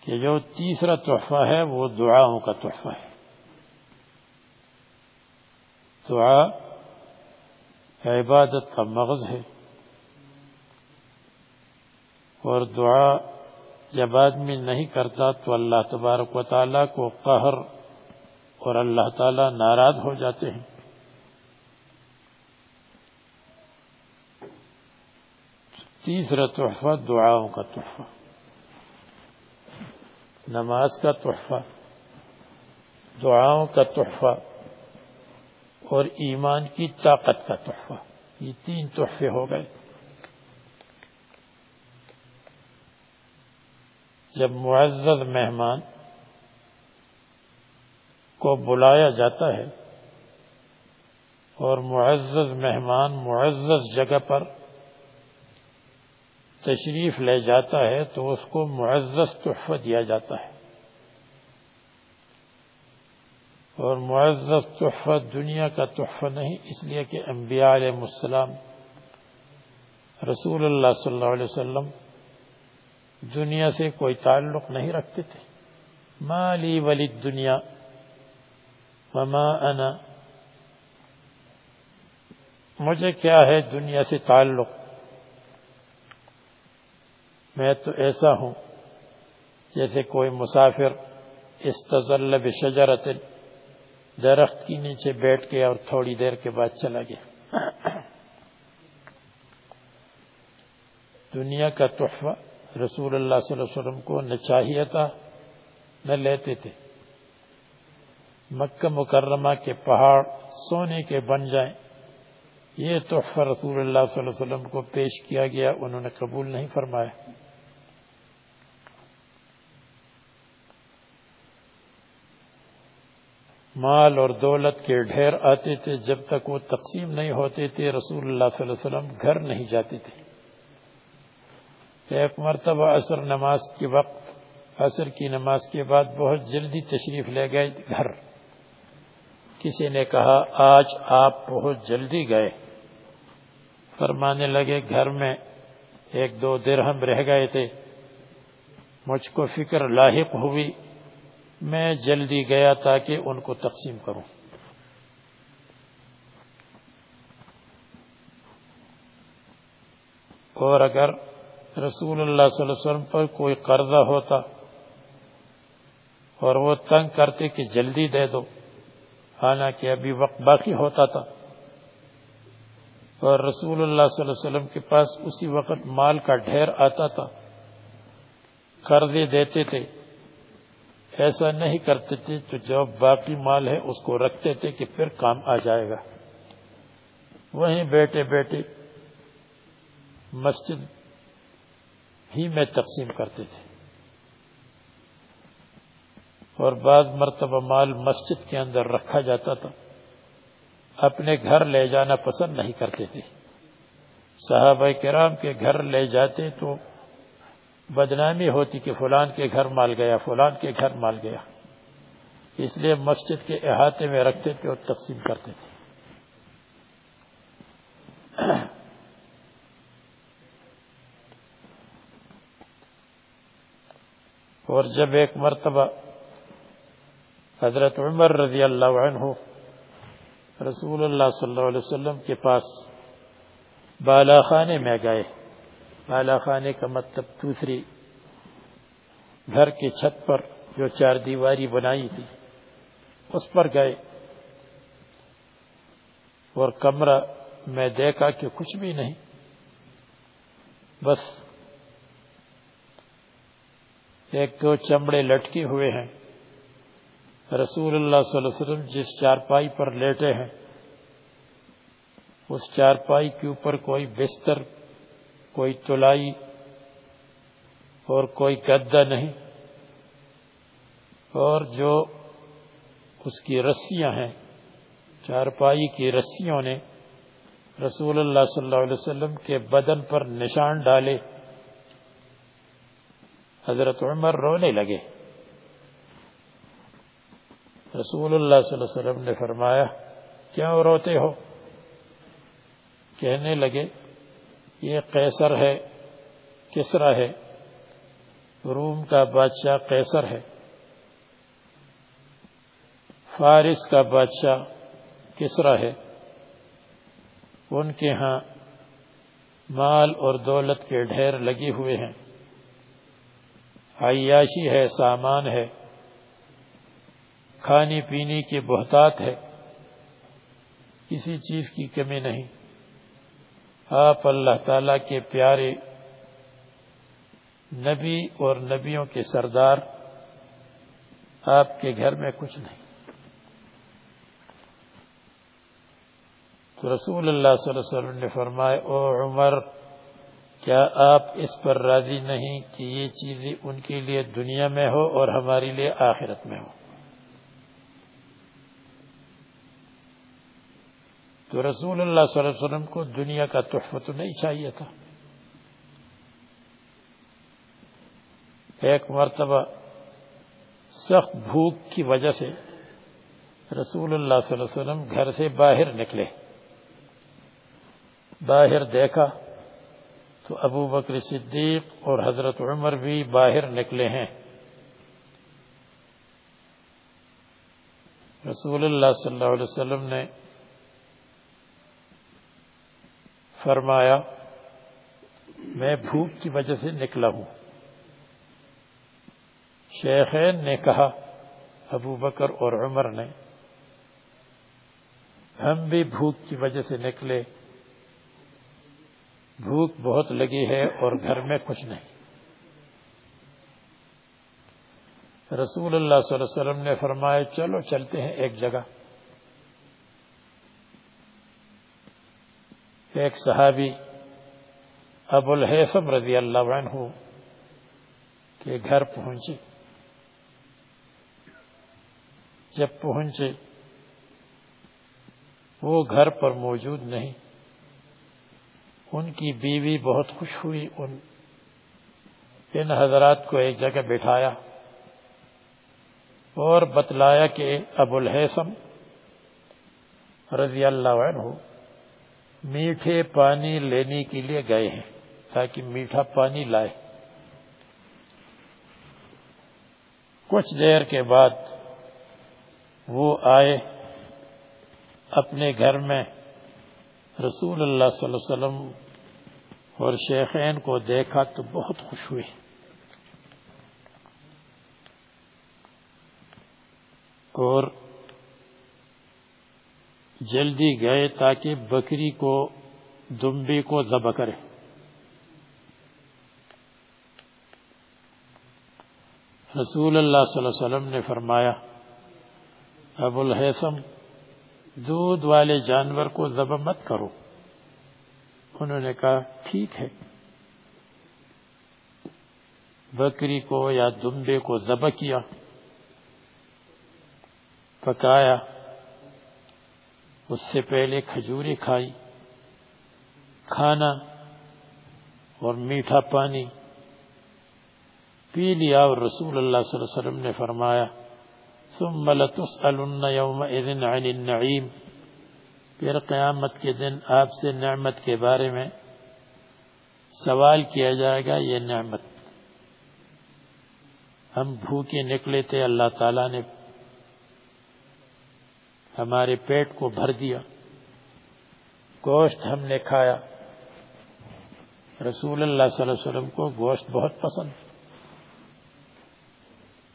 Speaker 4: کہ جو تیسرا تحفہ ہے وہ دعاؤں کا تحفہ ہے۔ دعا عبادت کا مغز ہے۔ اور دعا جب آدمی نہیں کرتا تو اللہ تبارک و تعالیٰ کو قہر اور اللہ تعالیٰ ناراض ہو جاتے ہیں۔ تیسرا تحفہ دعاؤں کا تحفہ۔ نماز کا تحفہ، دعاؤں کا تحفہ اور ایمان کی طاقت کا تحفہ۔ یہ تین تحفے ہو گئے۔ جب معزز مہمان کو بلایا جاتا ہے اور معزز مہمان معزز جگہ پر تشریف لے جاتا ہے تو اس کو معزز تحفہ دیا جاتا ہے۔ اور معزز تحفہ دنیا کا تحفہ نہیں، اس لیے کہ انبیاء علیہ السلام، رسول اللہ صلی اللہ علیہ وسلم دنیا سے کوئی تعلق نہیں رکھتے تھے۔ مالی ولی دنیا وما انا۔ مجھے کیا ہے دنیا سے تعلق؟ میں تو ایسا ہوں جیسے کوئی مسافر استزل بشجرت درخت کی نیچے بیٹھ کے اور تھوڑی دیر کے بعد چلا گیا۔ دنیا کا تحفہ رسول اللہ صلی اللہ علیہ وسلم کو نہ چاہیے تھا، نہ لیتے تھے۔ مکہ مکرمہ کے پہاڑ سونے کے بن جائیں، یہ تحفہ رسول اللہ صلی اللہ علیہ وسلم کو پیش کیا گیا، انہوں نے قبول نہیں فرمایا۔ مال اور دولت کے ڈھیر آتے تھے۔ جب تک وہ تقسیم نہیں ہوتے تھے، رسول اللہ صلی اللہ علیہ وسلم گھر نہیں جاتے تھے۔ ایک مرتبہ عصر نماز کے وقت، عصر کی نماز کے بعد بہت جلدی تشریف لے گئے گھر۔ کسی نے کہا، آج آپ بہت جلدی گئے۔ فرمانے لگے، گھر میں ایک دو درہم رہ گئے تھے۔ مجھ کو فکر لاحق ہوئی۔ میں جلدی گیا تاکہ ان کو تقسیم کروں۔ اور اگر رسول اللہ صلی اللہ علیہ وسلم پر کوئی قرضہ ہوتا اور وہ تنگ کرتے کہ جلدی دے دو، حالانکہ ابھی وقت باقی ہوتا تھا، اور رسول اللہ صلی اللہ علیہ وسلم کے پاس اسی وقت مال کا ڈھیر آتا تھا، قرضے دیتے تھے ایسا نہیں کرتے تھے تو جو باقی مال ہے اس کو رکھتے تھے کہ پھر کام آ جائے گا۔ وہیں بیٹے بیٹے مسجد ہی میں تقسیم کرتے تھے۔ اور بعض مرتبہ مال مسجد کے اندر رکھا جاتا تھا۔ اپنے گھر لے جانا پسند نہیں کرتے تھے۔ صحابہ کرام کے گھر لے جاتے تو بدنامی ہوتی کہ فلان کے گھر مال گیا، فلان کے گھر مال گیا۔ اس لیے مسجد کے احاطے میں رکھتے تھے اور تقسیم کرتے تھے۔ اور جب ایک مرتبہ حضرت عمر رضی اللہ عنہ رسول اللہ صلی اللہ علیہ وسلم کے پاس بالا خانے میں گئے۔ بالا خانے کا مطلب دوسری گھر کے چھت پر جو چار دیواری بنائی تھی، اس پر گئے اور کمرہ میں دیکھا کہ کچھ بھی نہیں۔ بس ایک دو چمڑے لٹکے ہوئے ہیں۔ رسول اللہ صلی اللہ علیہ وسلم جس چارپائی پر لیٹے ہیں، اس چارپائی کے اوپر کوئی بستر کوئی تلائی اور کوئی گدا نہیں اور جو اس کی رسیاں ہیں، چارپائی کی رسیوں نے رسول اللہ صلی اللہ علیہ وسلم کے بدن پر نشان ڈالے، حضرت عمر رونے لگے۔ رسول اللہ صلی اللہ علیہ وسلم نے فرمایا، کیوں روتے ہو؟ کہنے لگے یہ قیصر ہے کسرا ہے؟ روم کا بادشاہ قیصر ہے۔ فارس کا بادشاہ کسرا ہے؟ ان کے ہاں مال اور دولت کے ڈھیر لگے ہوئے ہیں۔ عیاشی ہے، سامان ہے۔ کھانے پینے کے بہتات ہے۔ کسی چیز کی کمی نہیں۔ آپ اللہ تعالی کے پیارے نبی اور نبیوں کے سردار آپ کے گھر میں کچھ نہیں۔ تو رسول اللہ صلی اللہ علیہ وسلم نے فرمائے او عمر، کیا آپ اس پر راضی نہیں کہ یہ چیزیں ان کے لیے دنیا میں ہو اور ہمارے لیے آخرت میں ہو تو رسول اللہ صلی اللہ علیہ وسلم کو دنیا کا تحفہ تو نہیں چاہیے تھا۔ ایک مرتبہ سخت بھوک کی وجہ سے رسول اللہ صلی اللہ علیہ وسلم گھر سے باہر نکلے۔ باہر دیکھا تو ابو بکر صدیق اور حضرت عمر بھی باہر نکلے ہیں۔ رسول اللہ صلی اللہ علیہ وسلم نے فرمایا، میں بھوک کی وجہ سے نکلا ہوں۔ شیخین نے کہا، ابو بکر اور عمر نے، ہم بھی بھوک کی وجہ سے نکلے۔ بھوک بہت لگی ہے اور گھر میں کچھ نہیں۔ رسول اللہ صلی اللہ علیہ وسلم نے فرمایا، چلو چلتے ہیں ایک جگہ۔ ایک صحابی ابو الحسم رضی اللہ عنہ کے گھر پہنچے۔ جب پہنچے، وہ گھر پر موجود نہیں۔ ان کی بیوی بہت خوش ہوئی، ان ان حضرات کو ایک جگہ بٹھایا اور بتلایا کہ ابو الحسم رضی اللہ عنہ میٹھے پانی لینے کے لیے گئے ہیں تاکہ میٹھا پانی لائے۔ کچھ دیر کے بعد وہ آئے اپنے گھر میں۔ رسول اللہ صلی اللہ علیہ وسلم اور شیخین کو دیکھا تو بہت خوش ہوئے۔ اور جلدی گئے تاکہ بکری کو دمبی کو ذبح کرے۔ رسول اللہ صلی اللہ علیہ وسلم نے فرمایا، ابو الحسم دودھ والے جانور کو ذبح مت کرو۔ انہوں نے کہا، ٹھیک ہے۔ بکری کو یا دمبے کو ذبح کیا۔ پکایا۔ اس سے پہلے کھجوری کھائی، کھانا اور میٹھا پانی پی لیا اور رسول اللہ صلی اللہ علیہ وسلم نے فرمایا، ثم لتسألن يومئذ عن النعيم پھر قیامت کے دن آپ سے نعمت کے بارے میں سوال کیا جائے گا، یہ نعمت۔ ہم بھوکے نکلے تھے، اللہ تعالیٰ نے ہمارے پیٹ کو بھر دیا۔ گوشت ہم نے کھایا۔ رسول اللہ صلی اللہ علیہ وسلم کو گوشت بہت پسند۔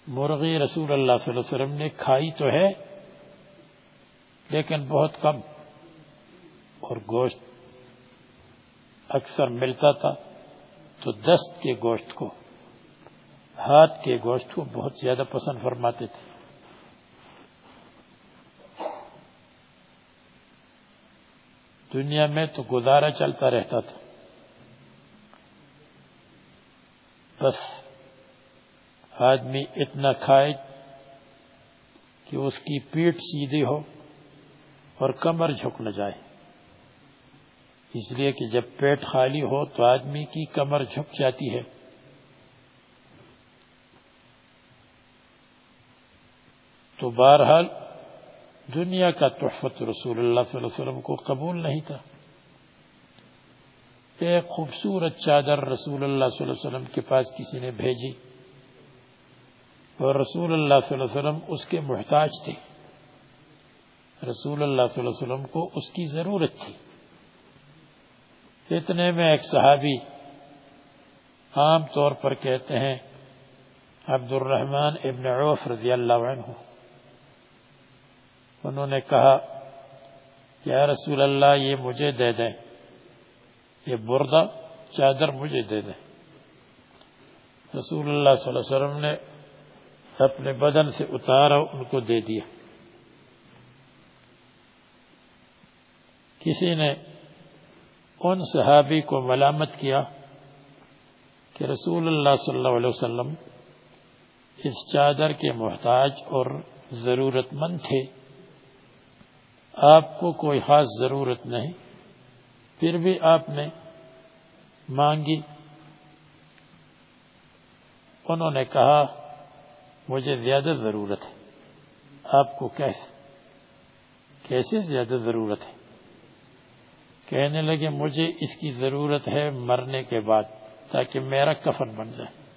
Speaker 4: مرغی رسول اللہ صلی اللہ علیہ وسلم نے کھائی تو ہے، لیکن بہت کم۔ اور گوشت اکثر ملتا تھا تو دست کے گوشت کو، ہاتھ کے گوشت کو بہت زیادہ پسند فرماتے تھے۔ دنیا میں تو گزارا چلتا رہتا تھا۔ بس آدمی اتنا کھائے کہ اس کی پیٹ سیدھی ہو اور کمر جھک نہ جائے۔ اس لیے کہ جب پیٹ خالی ہو تو آدمی کی کمر جھک جاتی ہے۔ تو بہرحال دنیا کا تحفت رسول اللہ صلی اللہ علیہ وسلم کو قبول نہیں تھا۔ ایک خوبصورت چادر رسول اللہ صلی اللہ علیہ وسلم کے پاس کسی نے بھیجی۔ اور رسول اللہ صلی اللہ علیہ وسلم اس کے محتاج تھے۔ رسول اللہ صلی اللہ علیہ وسلم کو اس کی ضرورت تھی۔ اتنے میں ایک صحابی عام طور پر کہتے ہیں عبد الرحمن ابن عوف رضی اللہ عنہ۔ انہوں نے کہا، یا رسول اللہ، یہ مجھے دے دیں۔ یہ بردہ چادر مجھے دے دیں۔ رسول اللہ صلی اللہ علیہ وسلم نے اپنے بدن سے اتارا، ان کو دے دیا۔ کسی نے ان صحابی کو ملامت کیا کہ رسول اللہ صلی اللہ علیہ وسلم اس چادر کے محتاج اور ضرورت مند تھے۔ آپ کو کوئی خاص ضرورت نہیں، پھر بھی آپ نے مانگی۔ انہوں نے کہا، مجھے زیادہ ضرورت ہے۔ آپ کو کیسے؟ کیسے زیادہ ضرورت ہے؟ کہنے لگے، مجھے اس کی ضرورت ہے مرنے کے بعد، تاکہ میرا کفن بن جائے۔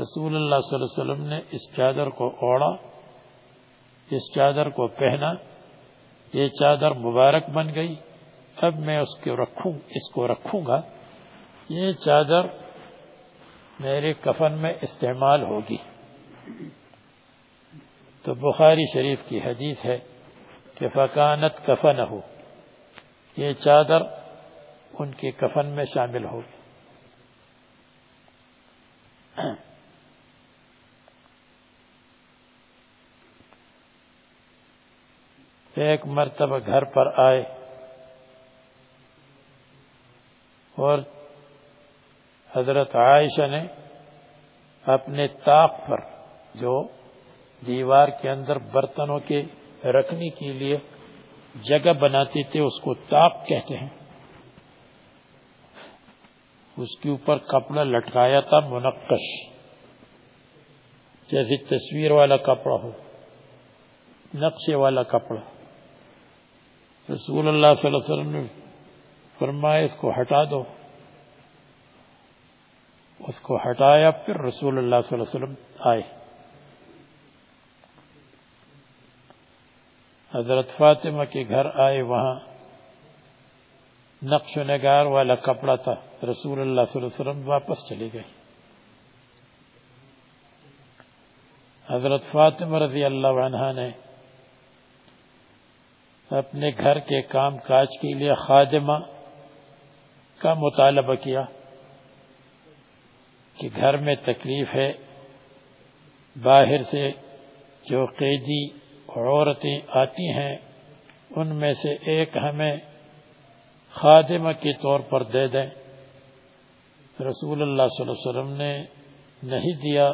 Speaker 4: رسول اللہ صلی اللہ علیہ وسلم نے اس چادر کو اوڑا اس چادر کو پہنا، یہ چادر مبارک بن گئی، اب میں اس کو رکھوں، اس کو رکھوں گا۔ یہ چادر میرے کفن میں استعمال ہوگی۔ تو بخاری شریف کی حدیث ہے کہ فکانت کفن ہو یہ چادر ان کے کفن میں شامل ہوگی۔ ایک مرتبہ گھر پر آئے اور حضرت عائشہ نے اپنے تاق پر جو دیوار کے اندر برتنوں کے رکھنے کے لیے جگہ بناتے تھے اس کو تاق کہتے ہیں۔ اس کے اوپر کپڑا لٹکایا تھا، منقش، جیسے تصویر والا کپڑا ہو، نقشے والا کپڑا۔ رسول اللہ صلی اللہ علیہ وسلم نے فرمایا، اس کو ہٹا دو۔ اس کو ہٹایا، پھر رسول اللہ صلی اللہ علیہ وسلم آئے۔ حضرت فاطمہ کے گھر آئے، وہاں نقش و نگار والا کپڑا تھا۔ رسول اللہ صلی اللہ علیہ وسلم واپس چلے گئے۔ حضرت فاطمہ رضی اللہ عنہ نے اپنے گھر کے کام کاج کے لیے خادمہ کا مطالبہ کیا کہ گھر میں تکلیف ہے، باہر سے جو قیدی عورتیں آتی ہیں، ان میں سے ایک ہمیں خادمہ کے طور پر دے دیں۔ رسول اللہ صلی اللہ علیہ وسلم نے نہیں دیا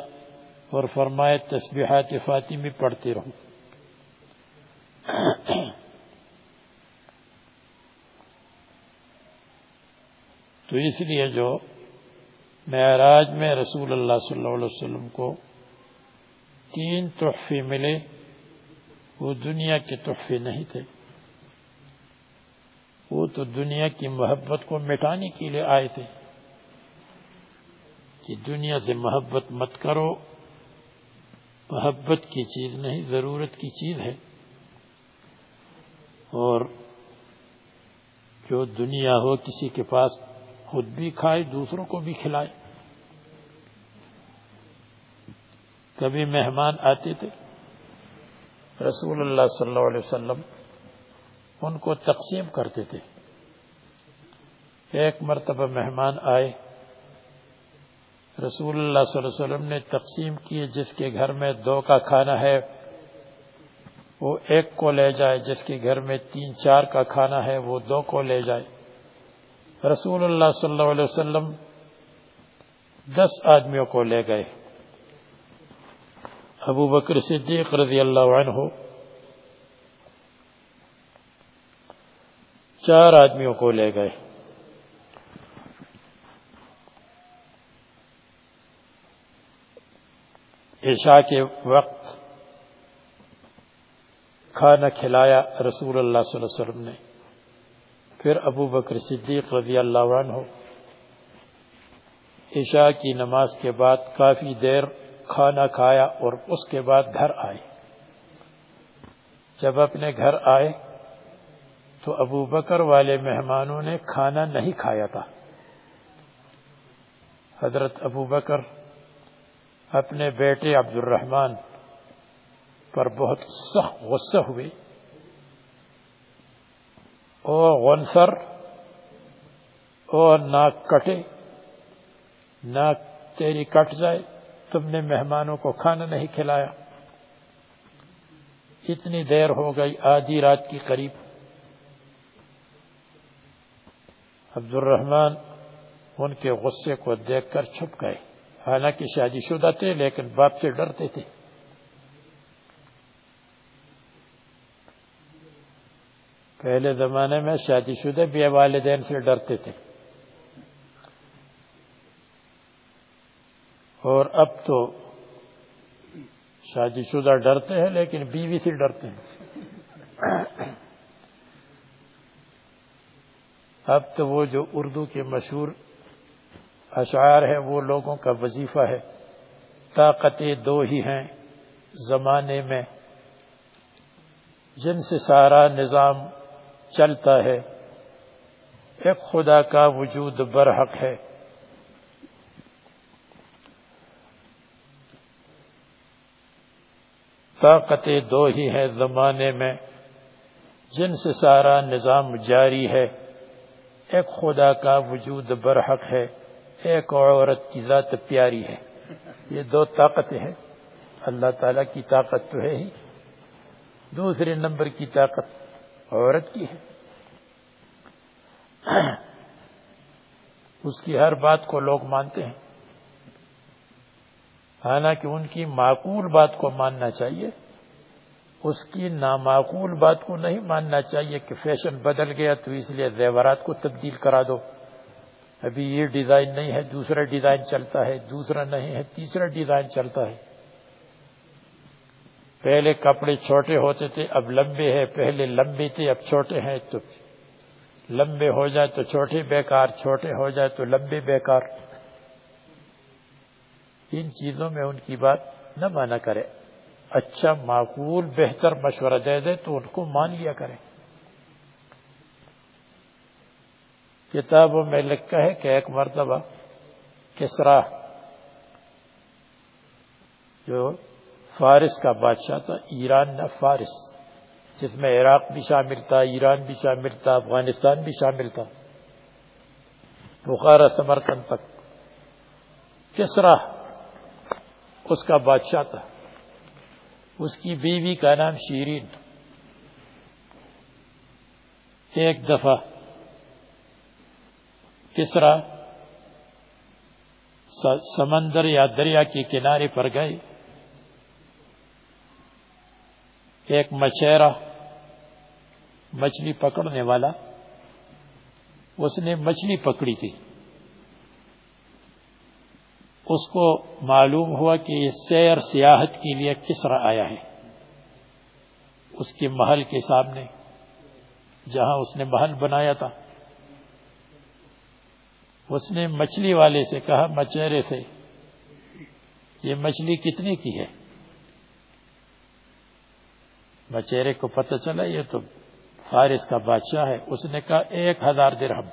Speaker 4: اور فرمائے تسبیحات فاطمی پڑھتی رہوں تو اس لیے جو معراج میں رسول اللہ صلی اللہ علیہ وسلم کو تین تحفے ملے، وہ دنیا کے تحفے نہیں تھے۔ وہ تو دنیا کی محبت کو مٹانے کے لیے آئے تھے کہ دنیا سے محبت مت کرو۔ محبت کی چیز نہیں، ضرورت کی چیز ہے۔ اور جو دنیا ہو، کسی کے پاس خود بھی کھائے، دوسروں کو بھی کھلائے۔ کبھی مہمان آتے تھے، رسول اللہ صلی اللہ علیہ وسلم ان کو تقسیم کرتے تھے۔ ایک مرتبہ مہمان آئے، رسول اللہ صلی اللہ علیہ وسلم نے تقسیم کی جس کے گھر میں دو کا کھانا ہے، وہ ایک کو لے جائے، جس کے گھر میں تین، چار کا کھانا ہے، وہ دو کو لے جائے۔ رسول اللہ صلی اللہ علیہ وسلم دس آدمیوں کو لے گئے۔ ابو بکر صدیق رضی اللہ عنہ۔ چار آدمیوں کو لے گئے۔ عشاء کے وقت کھانا کھلایا رسول اللہ صلی اللہ علیہ وسلم نے۔ پھر ابو بکر صدیق رضی اللہ عنہ عشاء کی نماز کے بعد کافی دیر کھانا کھایا اور اس کے بعد گھر آئے۔ جب اپنے گھر آئے تو ابو بکر والے مہمانوں نے کھانا نہیں کھایا تھا۔ حضرت ابو بکر اپنے بیٹے عبد الرحمن پر بہت سخت غصہ ہوئے۔ او غنصر او ناک کٹے، ناک تیری کٹ جائے، تم نے مہمانوں کو کھانا نہیں کھلایا۔ اتنی دیر ہو گئی آدھی رات کی قریب۔ عبد الرحمن ان کے غصے کو دیکھ کر چھپ گئے۔ حالانکہ شادی شدہ تھے لیکن باپ سے ڈرتے تھے۔ پہلے زمانے میں شادی شدہ بھی والدین سے ڈرتے تھے۔ اور اب تو شادی شدہ ڈرتے ہیں لیکن بیوی سے ڈرتے ہیں۔ اب تو وہ جو اردو کے مشہور اشعار ہیں وہ لوگوں کا وظیفہ ہے۔ طاقتیں دو ہی ہیں زمانے میں۔ جن سے سارا نظام چلتا ہے۔ ایک خدا کا وجود برحق ہے۔ طاقتیں دو ہی ہیں زمانے میں۔ جن سے سارا نظام جاری ہے۔ ایک خدا کا وجود برحق ہے۔ ایک عورت کی ذات پیاری ہے۔ یہ دو طاقتیں ہیں۔ اللہ تعالی کی طاقت تو ہے ہی۔ دوسرے نمبر کی طاقت عورت کی ہے۔ اس کی ہر بات کو لوگ مانتے ہیں۔ حالانکہ ان کی معقول بات کو ماننا چاہیے۔ اس کی نامعقول بات کو نہیں ماننا چاہیے کہ فیشن بدل گیا تو اس لیے زیورات کو تبدیل کرا دو۔ ابھی یہ ڈیزائن نہیں ہے، دوسرا ڈیزائن چلتا ہے، دوسرا نہیں ہے، تیسرا ڈیزائن چلتا ہے۔ پہلے کپڑے چھوٹے ہوتے تھے، اب لمبے ہیں۔ پہلے لمبے تھے، اب چھوٹے ہیں۔ تو لمبے ہو جائے تو چھوٹے بیکار، چھوٹے ہو جائے تو لمبے بیکار۔ ان چیزوں میں ان کی بات نہ مانا کرے۔ اچھا معقول، بہتر مشورہ دے دے تو ان کو مان لیا کریں کتابوں میں لکھا ہے کہ ایک مرتبہ کسرا جو فارس کا بادشاہ تھا، ایران نہ فارس، جس میں عراق بھی شامل تھا، ایران بھی شامل تھا، افغانستان بھی شامل تھا۔ بخارا سمرکند تک۔ کسرا اس کا بادشاہ تھا۔ اس کی بیوی کا نام شیرین۔ ایک دفعہ کسرا سمندر یا دریا کے کنارے پر گئے۔ ایک مچھیرا مچھلی پکڑنے والا، اس نے مچھلی پکڑی تھی۔ اس کو معلوم ہوا کہ یہ سیر سیاحت کے لیے کسرا آیا ہے۔ اس کے محل کے سامنے، جہاں اس نے محل بنایا تھا، اس نے مچھلی والے سے کہا، مچھرے سے، یہ مچھلی کتنے کی ہے؟ مچھرے کو پتہ چلا یہ تو فارس کا بادشاہ ہے، اس نے کہا ایک ہزار درہم۔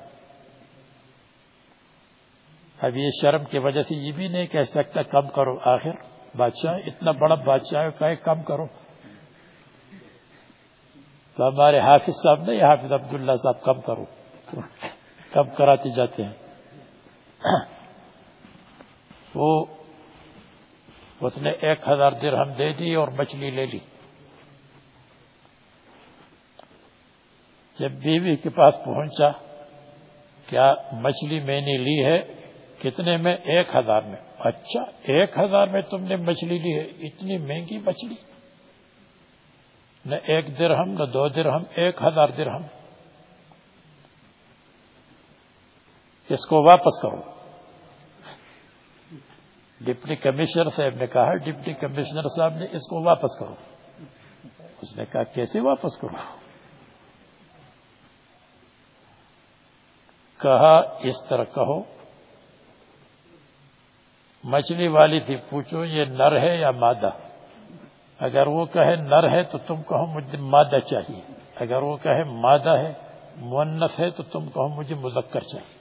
Speaker 4: اب یہ شرم کی وجہ سے یہ بھی نہیں کہہ سکتا کم کرو، آخر بادشاہ، اتنا بڑا بادشاہ کہ کم کرو۔ تو ہمارے حافظ صاحب نہیں، حافظ عبداللہ صاحب کم کرو۔ کم کراتے جاتے ہیں۔ وہ، اس نے ایک ہزار درہم دے دی اور مچھلی لے لی۔ جب بیوی کے پاس پہنچا، کیا مچھلی میں نے لی ہے؟ کتنے میں؟ ایک ہزار میں۔ اچھا ایک ہزار میں تم نے مچھلی لی ہے۔ اتنی مہنگی مچھلی؟ نہ ایک درہم، نہ دو درہم، ایک ہزار درہم۔ اس کو واپس کرو۔ ڈپٹی کمشنر صاحب نے کہا، ڈپٹی کمشنر صاحب نے اس کو واپس کرو۔ اس نے کہا، کیسے واپس کرو؟ کہا، اس طرح کہو۔ مچھلی والی تھی پوچھو، یہ نر ہے یا مادہ؟ اگر وہ کہے نر ہے تو تم کہو مجھے مادہ چاہیے۔ اگر وہ کہے مادہ ہے، مونس ہے تو تم کہو مجھے مذکر چاہیے۔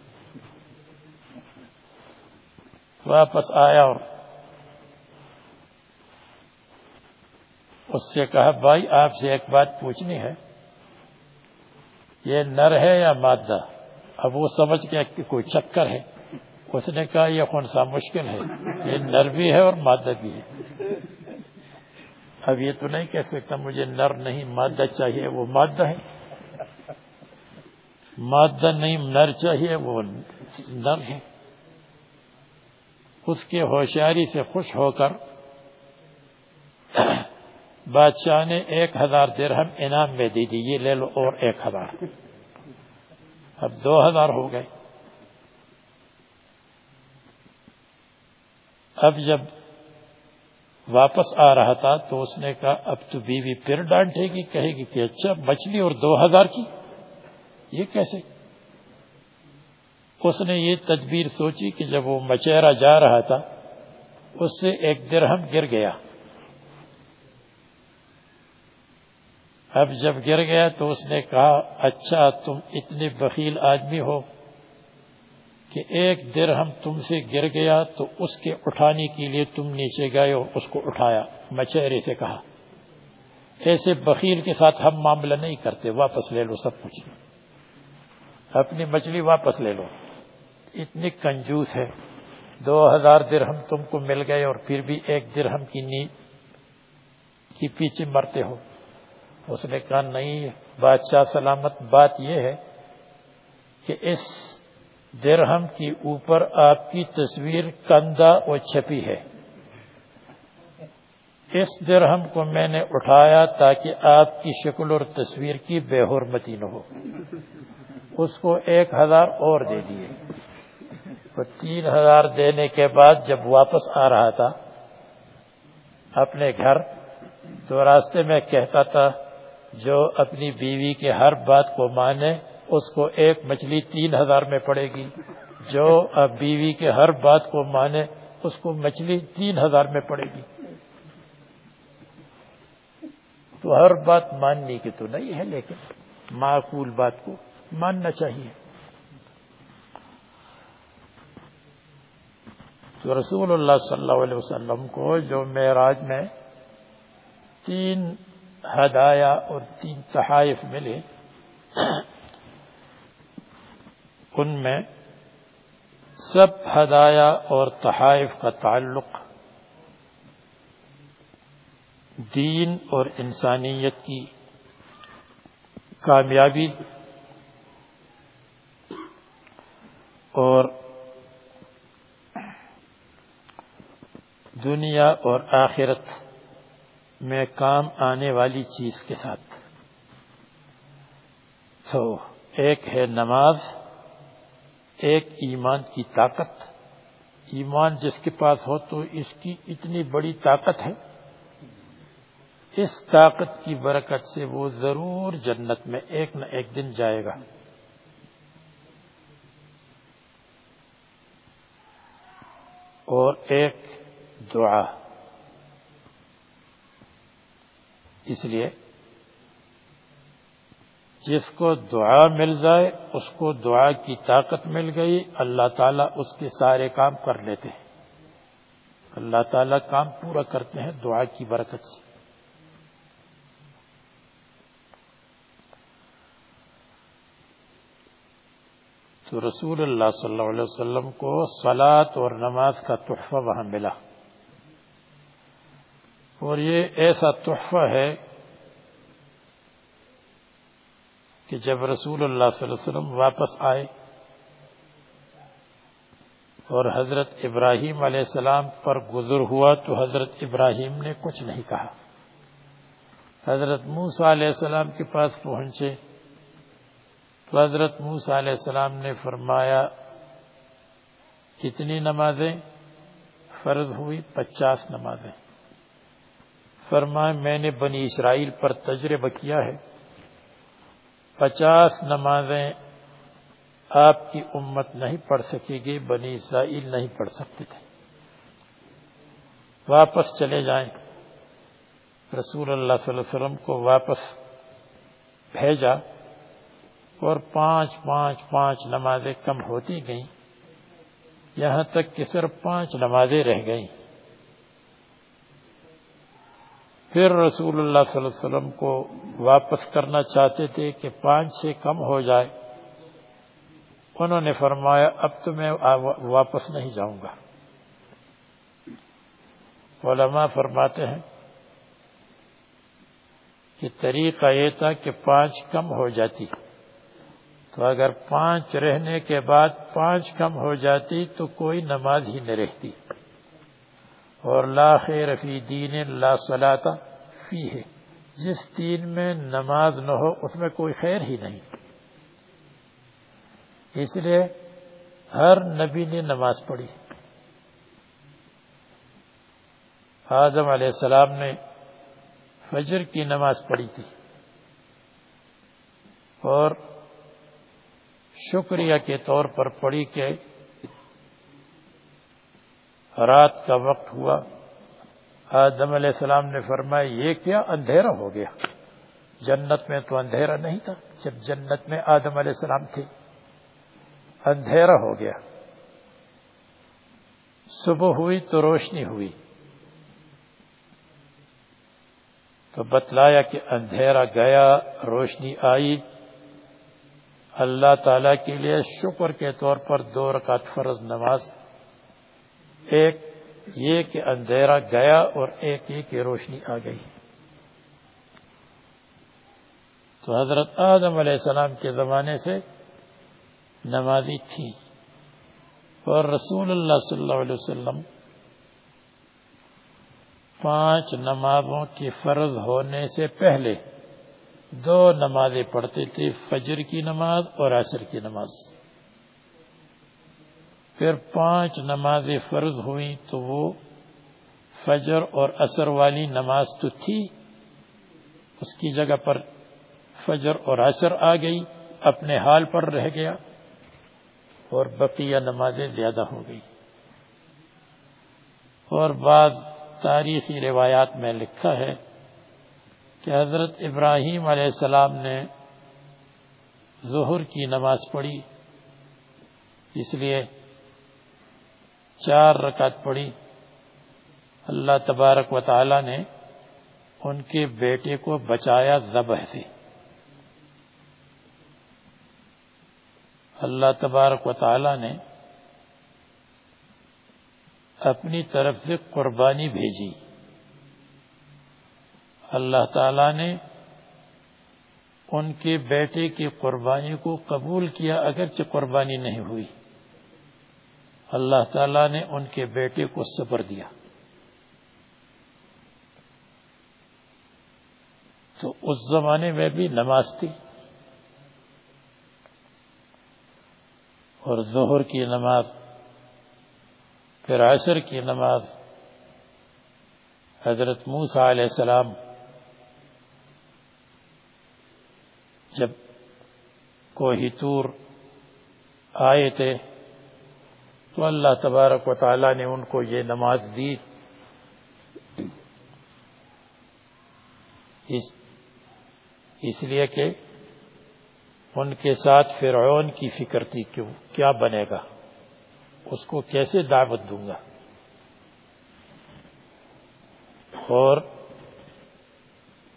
Speaker 4: واپس آیا اور اس سے کہا، بھائی، آپ سے ایک بات پوچھنی ہے۔ یہ نر ہے یا مادہ؟ اب وہ سمجھ کے کہ کوئی چکر ہے۔ اس نے کہا، یہ کون سا مشکل ہے۔ یہ نر بھی ہے اور مادہ بھی ہے۔ اب یہ تو نہیں کہہ سکتا مجھے نر نہیں، مادہ چاہیے، وہ مادہ ہے۔ مادہ نہیں، نر چاہیے، وہ نر ہے۔ اس کے ہوشیاری سے خوش ہو کر بادشاہ نے ایک ہزار درہم انعام میں دی دی۔ یہ لے لو اور ایک ہزار۔ اب دو ہزار ہو گئے۔ اب جب واپس آ رہا تھا تو اس نے کہا، اب تو بیوی پھر ڈانٹے گی، کہے گی کہ اچھا مچھلی اور دو ہزار کی۔ یہ کیسے؟ اس نے یہ تدبیر سوچی کہ جب وہ مچیرا جا رہا تھا، اس سے ایک درہم گر گیا۔ اب جب گر گیا تو اس نے کہا اچھا تم اتنے بخیل آدمی ہو کہ ایک درہم تم سے گر گیا تو اس کے اٹھانے کے لیے تم نیچے گئے اور اس کو اٹھایا۔ مچہرے سے کہا، ایسے بخیل کے ساتھ ہم معاملہ نہیں کرتے، واپس لے لو، سب کچھ۔ اپنی مچھلی واپس لے لو۔ اتنی کنجوس ہے۔ دو ہزار درہم تم کو مل گئے اور پھر بھی ایک درہم کی نی کی پیچھے مرتے ہو۔ اس نے کہا، نہیں، بادشاہ سلامت بات یہ ہے کہ اس درہم کی اوپر آپ کی تصویر کندہ اور چھپی ہے۔ اس درہم کو میں نے اٹھایا تاکہ آپ کی شکل اور تصویر کی بے حرمتی نہ ہو۔ اس کو ایک ہزار اور دے دیے۔ تین ہزار دینے کے بعد جب واپس آ رہا تھا، اپنے گھر تو راستے میں کہتا تھا جو اپنی بیوی کے ہر بات کو مانے، اس کو ایک مچھلی تین ہزار میں پڑے گی۔ جو بیوی کے ہر بات کو مانے، اس کو مچھلی تین ہزار میں پڑے گی۔ تو ہر بات ماننے کی تو نہیں ہے، لیکن معقول بات کو ماننا چاہیے۔ تو رسول اللہ صلی اللہ علیہ وسلم کو جو معراج میں تین ہدایا اور تین تحائف ملے، ان میں سب ہدایا اور تحائف کا تعلق دین اور انسانیت کی کامیابی اور دنیا اور آخرت میں کام آنے والی چیز کے ساتھ۔ تو ایک ہے نماز، ایک ایمان کی طاقت۔ ایمان جس کے پاس ہو تو اس کی اتنی بڑی طاقت ہے۔ اس طاقت کی برکت سے وہ ضرور جنت میں ایک نہ ایک دن جائے گا۔ اور ایک دعا۔ اس لیے جس کو دعا مل جائے، اس کو دعا کی طاقت مل گئی، اللہ تعالیٰ اس کے سارے کام کر لیتے ہیں۔ اللہ تعالیٰ کام پورا کرتے ہیں دعا کی برکت سے۔ تو رسول اللہ صلی اللہ علیہ وسلم کو سلاد اور نماز کا تحفہ وہاں ملا۔ اور یہ ایسا تحفہ ہے کہ جب رسول اللہ صلی اللہ علیہ وسلم واپس آئے اور حضرت ابراہیم علیہ السلام پر گزر ہوا تو حضرت ابراہیم نے کچھ نہیں کہا۔ حضرت موسیٰ علیہ السلام کے پاس پہنچے تو حضرت موسیٰ علیہ السلام نے فرمایا، کتنی نمازیں؟ فرض ہوئی پچاس نمازیں۔ فرمایا، میں نے بنی اسرائیل پر تجربہ کیا ہے۔ پچاس نمازیں آپ کی امت نہیں پڑھ سکے گی، بنی اسرائیل نہیں پڑھ سکتے تھے۔ واپس چلے جائیں۔ رسول اللہ صلی اللہ علیہ وسلم کو واپس بھیجا اور پانچ پانچ پانچ نمازیں کم ہوتی گئیں۔ یہاں تک کہ صرف پانچ نمازیں رہ گئیں۔ پھر رسول اللہ صلی اللہ علیہ وسلم کو واپس کرنا چاہتے تھے کہ پانچ سے کم ہو جائے۔ انہوں نے فرمایا، اب تو میں واپس نہیں جاؤں گا۔ علماء فرماتے ہیں کہ طریقہ یہ تھا کہ پانچ کم ہو جاتی۔ تو اگر پانچ رہنے کے بعد پانچ کم ہو جاتی تو کوئی نماز ہی نہ رہتی۔ اور لا خیر فی دین لا صلاة فی ہے جس دین میں نماز نہ ہو، اس میں کوئی خیر ہی نہیں۔ اس لیے ہر نبی نے نماز پڑھی۔ آدم علیہ السلام نے فجر کی نماز پڑھی تھی۔ اور شکریہ کے طور پر پڑی کہ رات کا وقت ہوا۔ آدم علیہ السلام نے فرمایا، یہ کیا اندھیرا ہو گیا؟ جنت میں تو اندھیرا نہیں تھا، جب جنت میں آدم علیہ السلام تھے۔ اندھیرا ہو گیا۔ صبح ہوئی تو روشنی ہوئی۔ تو بتلایا کہ اندھیرا گیا، روشنی آئی۔ اللہ تعالی کے لیے شکر کے طور پر دو رکعت فرض نماز ایک یہ کہ اندھیرا گیا اور ایک یہ کہ روشنی آ گئی۔ تو حضرت آدم علیہ السلام کے زمانے سے نمازی تھی اور رسول اللہ صلی اللہ علیہ وسلم پانچ نمازوں کی فرض ہونے سے پہلے دو نمازیں پڑھتے تھے، فجر کی نماز اور عصر کی نماز۔ پھر پانچ نمازیں فرض ہوئی تو وہ فجر اور عصر والی نماز تو تھی۔ اس کی جگہ پر فجر اور عصر آ گئی، اپنے حال پر رہ گیا اور بقیہ نمازیں زیادہ ہو گئی۔ اور بعض تاریخی روایات میں لکھا ہے کہ حضرت ابراہیم علیہ السلام نے ظہر کی نماز پڑھی، اس لیے چار رکعت پڑھی۔ اللہ تبارک و تعالی نے ان کے بیٹے کو بچایا ذبح سے۔ اللہ تبارک و تعالی نے اپنی طرف سے قربانی بھیجی۔ اللہ تعالی نے ان کے بیٹے کی قربانی کو قبول کیا، اگرچہ قربانی نہیں ہوئی۔ اللہ تعالی نے ان کے بیٹے کو صبر دیا۔ تو اس زمانے میں بھی نماز تھی۔ اور ظہر کی نماز، پھر عصر کی نماز، حضرت موسیٰ علیہ السلام جب کوہی تور آئے تھے تو اللہ تبارک و تعالی نے ان کو یہ نماز دی۔ اس اس لیے کہ ان کے ساتھ فرعون کی فکر تھی کہ کیا بنے گا۔ اس کو کیسے دعوت دوں گا؟ اور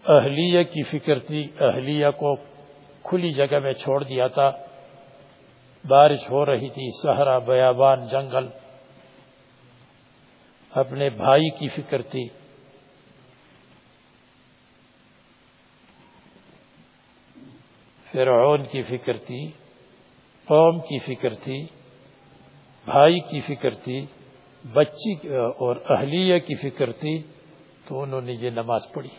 Speaker 4: اہلیہ کی فکر تھی۔ اہلیہ کو کھلی جگہ میں چھوڑ دیا تھا۔ بارش ہو رہی تھی سہرا بیابان، جنگل۔ اپنے بھائی کی فکر تھی۔ فرعون کی فکر تھی، قوم کی فکر تھی، بھائی کی فکر تھی، بچی اور اہلیہ کی فکر تھی، تو انہوں نے یہ نماز پڑھی۔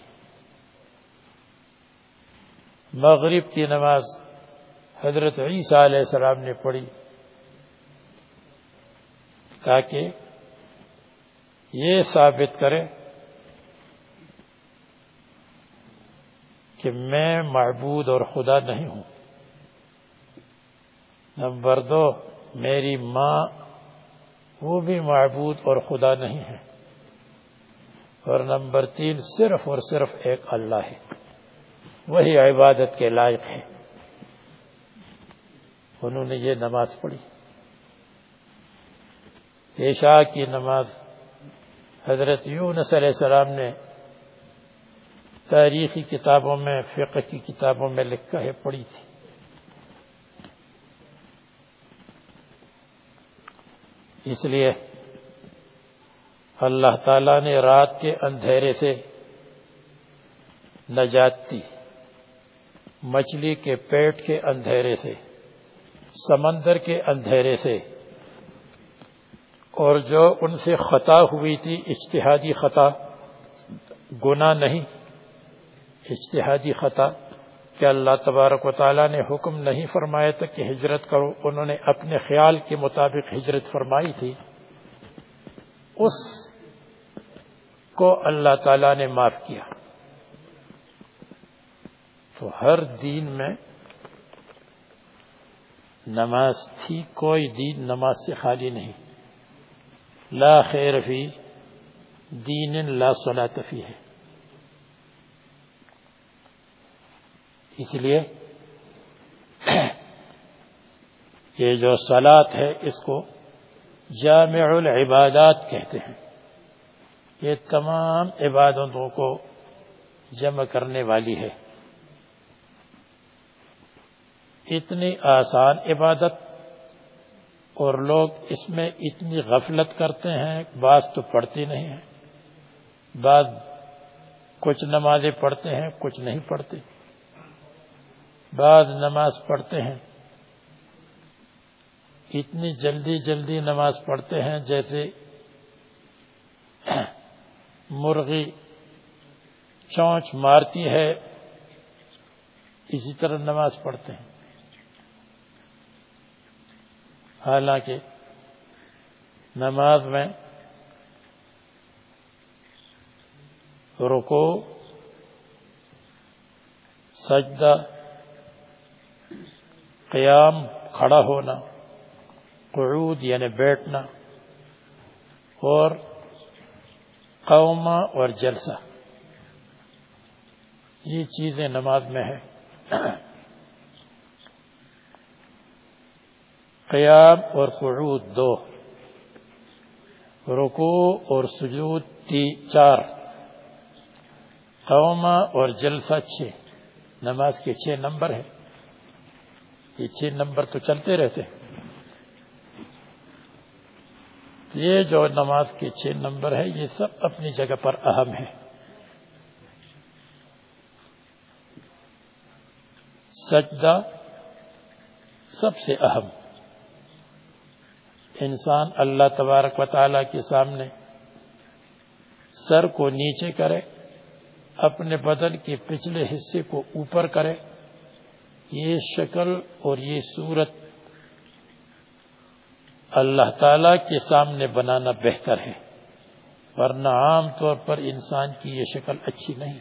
Speaker 4: مغرب کی نماز حضرت عیسیٰ علیہ السلام نے پڑھی تاکہ یہ ثابت کرے کہ میں معبود اور خدا نہیں ہوں۔ نمبر دو، میری ماں وہ بھی معبود اور خدا نہیں ہے۔ اور نمبر تین، صرف اور صرف ایک اللہ ہے۔ وہی عبادت کے لائق ہے۔ انہوں نے یہ نماز پڑھی۔ عشاء کی نماز حضرت یونس علیہ السلام نے تاریخی کتابوں میں، فقہ کی کتابوں میں لکھا ہے، پڑھی تھی۔ اس لیے اللہ تعالی نے رات کے اندھیرے سے نجات دی، مچھلی کے پیٹ کے اندھیرے سے۔ سمندر کے اندھیرے سے۔ اور جو ان سے خطا ہوئی تھی، اجتہادی خطا، گناہ نہیں، اجتہادی خطا۔ کہ اللہ تبارک و تعالیٰ نے حکم نہیں فرمایا تھا کہ ہجرت کرو؟ انہوں نے اپنے خیال کے مطابق ہجرت فرمائی تھی۔ اس کو اللہ تعالیٰ نے معاف کیا۔ تو ہر دین میں نماز تھی، کوئی دین نماز سے خالی نہیں۔ لا خیر فی دین، لا صلاة فی ہے۔ اس لیے یہ جو سلاد ہے، اس کو جامع العبادات کہتے ہیں۔ یہ تمام عبادتوں کو جمع کرنے والی ہے۔ اتنی آسان عبادت اور لوگ اس میں اتنی غفلت کرتے ہیں، بعض تو پڑھتی نہیں ہیں، بعض کچھ نمازیں پڑھتے ہیں، کچھ نہیں پڑھتے، بعض نماز پڑھتے ہیں۔ اتنی جلدی جلدی نماز پڑھتے ہیں جیسے مرغی چونچ مارتی ہے، اسی طرح نماز پڑھتے ہیں۔ حالانکہ نماز میں رکو سجدہ، قیام، کھڑا ہونا، قعود یعنی بیٹھنا، اور قومہ اور جلسہ، یہ چیزیں نماز میں ہے قیام اور قعود دو۔ رکو اور سجود تی چار۔ قومہ اور جلسہ چھ۔ نماز کے چھ نمبر ہیں۔ یہ چھ نمبر تو چلتے رہتے یہ جو نماز کے چھ نمبر ہے یہ سب اپنی جگہ پر اہم ہے سجدہ سب سے اہم۔ انسان اللہ تبارک و تعالی کے سامنے سر کو نیچے کرے، اپنے بدن کے پچھلے حصے کو اوپر کرے، یہ شکل اور یہ صورت اللہ تعالی کے سامنے بنانا بہتر ہے، ورنہ عام طور پر انسان کی یہ شکل اچھی نہیں،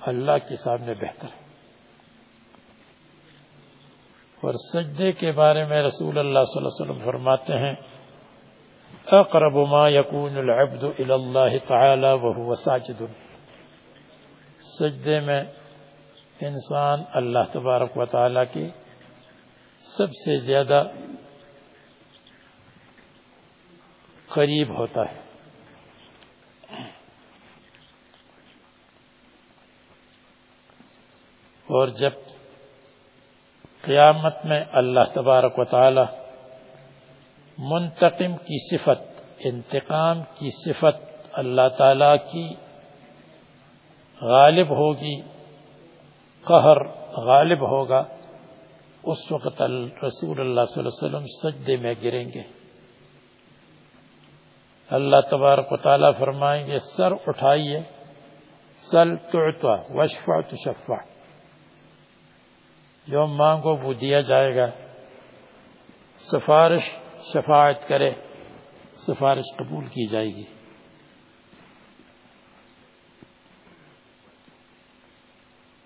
Speaker 4: اللہ کے سامنے بہتر ہے۔ اور سجدے کے بارے میں رسول اللہ صلی اللہ علیہ وسلم فرماتے ہیں، اقرب ما يكون العبد الى الله تعالى وهو ساجد۔ سجدے میں انسان اللہ تبارک و تعالی کی سب سے زیادہ قریب ہوتا ہے۔ اور جب قیامت میں اللہ تبارک و تعالی منتقم کی صفت، انتقام کی صفت اللہ تعالی کی غالب ہوگی، قہر غالب ہوگا، اس وقت رسول اللہ صلی اللہ علیہ وسلم سجدے میں گریں گے۔ اللہ تبارک و تعالیٰ فرمائیں گے، سر اٹھائیے، سل تعطا وشفع تشفع۔ جو مانگو وہ دیا جائے گا۔ سفارش شفاعت کرے، سفارش قبول کی جائے گی۔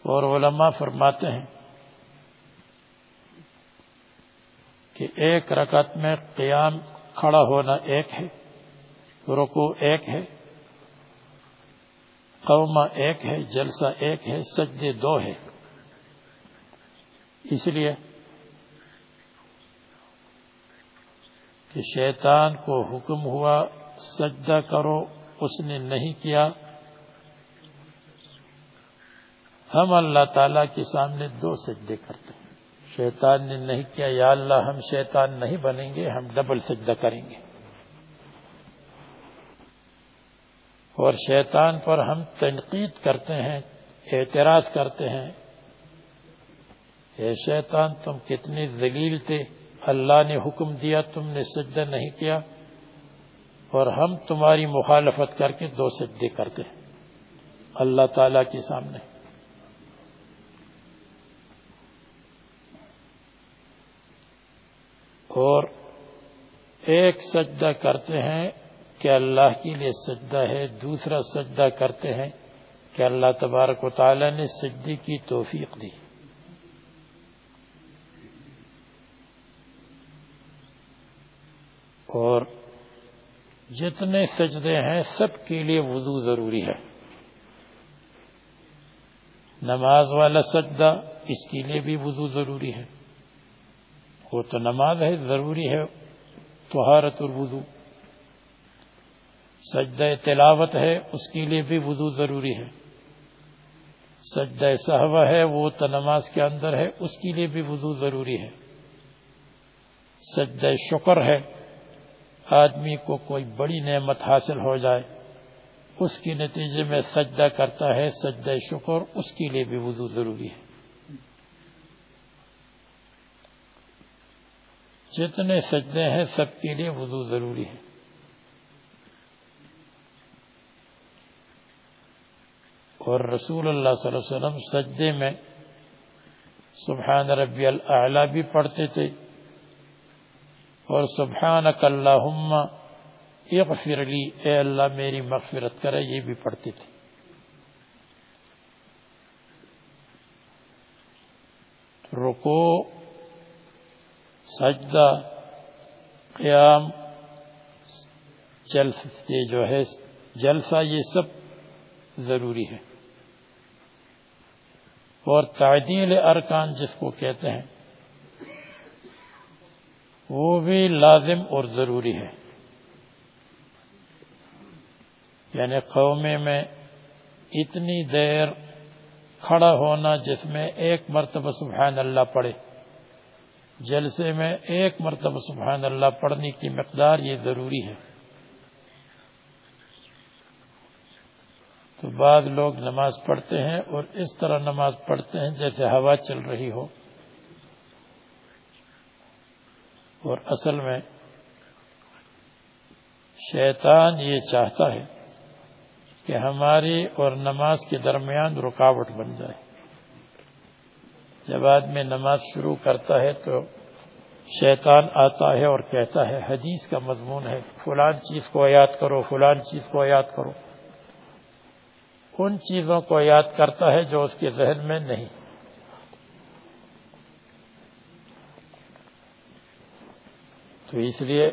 Speaker 4: اور علماء فرماتے ہیں کہ ایک رکعت میں قیام کھڑا ہونا ایک ہے رکو ایک ہے، قومہ ایک ہے، جلسہ ایک ہے، سجدے دو ہے۔ اس لیے کہ شیطان کو حکم ہوا، سجدہ کرو، اس نے نہیں کیا۔ ہم اللہ تعالی کے سامنے دو سجدے کرتے ہیں۔ شیطان نے نہیں کیا، یا اللہ ہم شیطان نہیں بنیں گے، ہم ڈبل سجدہ کریں گے۔ اور شیطان پر ہم تنقید کرتے ہیں، اعتراض کرتے ہیں۔ اے شیطان، تم کتنی ذلیل تھے۔ اللہ نے حکم دیا، تم نے سجدہ نہیں کیا۔ اور ہم تمہاری مخالفت کر کے دو سجدے کرتے ہیں اللہ تعالی کے سامنے۔ اور ایک سجدہ کرتے ہیں کہ اللہ کے لیے سجدہ ہے، دوسرا سجدہ کرتے ہیں کہ اللہ تبارک و تعالی نے سجدے کی توفیق دی۔ اور جتنے سجدے ہیں سب کے لیے وضو ضروری ہے۔ نماز والا سجدہ اس کے لیے بھی وضو ضروری ہے۔ وہ تو نماز ہے، ضروری ہے، طہارت الوضو۔ سجدہ تلاوت ہے، اس کے لیے بھی وضو ضروری ہے۔ سجدہ صحبہ ہے، وہ تو نماز کے اندر ہے، اس کے لیے بھی وضو ضروری ہے۔ سجدہ شکر ہے آدمی کو کوئی بڑی نعمت حاصل ہو جائے، اس کے نتیجے میں سجدہ کرتا ہے، سجدہ شکر، اس کے لیے بھی وضو ضروری ہے۔ جتنے سجدے ہیں، سب کے لیے وضو ضروری ہے۔ اور رسول اللہ صلی اللہ علیہ وسلم سجدے میں سبحان ربی اللہ بھی پڑھتے تھے۔ اور سبحانک اللہم، اغفر لی، اے اللہ میری مغفرت کرے، یہ بھی پڑھتے تھے رکو سجدہ، قیام جلس یہ جو ہے، جلسہ، یہ سب ضروری ہے۔ اور تعدیل ارکان جس کو کہتے ہیں وہ بھی لازم اور ضروری ہے۔ یعنی قومے میں اتنی دیر کھڑا ہونا جس میں ایک مرتبہ سبحان اللہ پڑھے۔ جلسے میں ایک مرتبہ سبحان اللہ پڑھنے کی مقدار یہ ضروری ہے۔ تو بعض لوگ نماز پڑھتے ہیں اور اس طرح نماز پڑھتے ہیں جیسے ہوا چل رہی ہو۔ اور اصل میں شیطان یہ چاہتا ہے کہ ہماری اور نماز کے درمیان رکاوٹ بن جائے۔ جب آدمی نماز شروع کرتا ہے تو شیطان آتا ہے اور کہتا ہے، حدیث کا مضمون ہے، فلان چیز کو یاد کرو، فلان چیز کو یاد کرو۔ ان چیزوں کو یاد کرتا ہے جو اس کے ذہن میں نہیں۔ تو اس لیے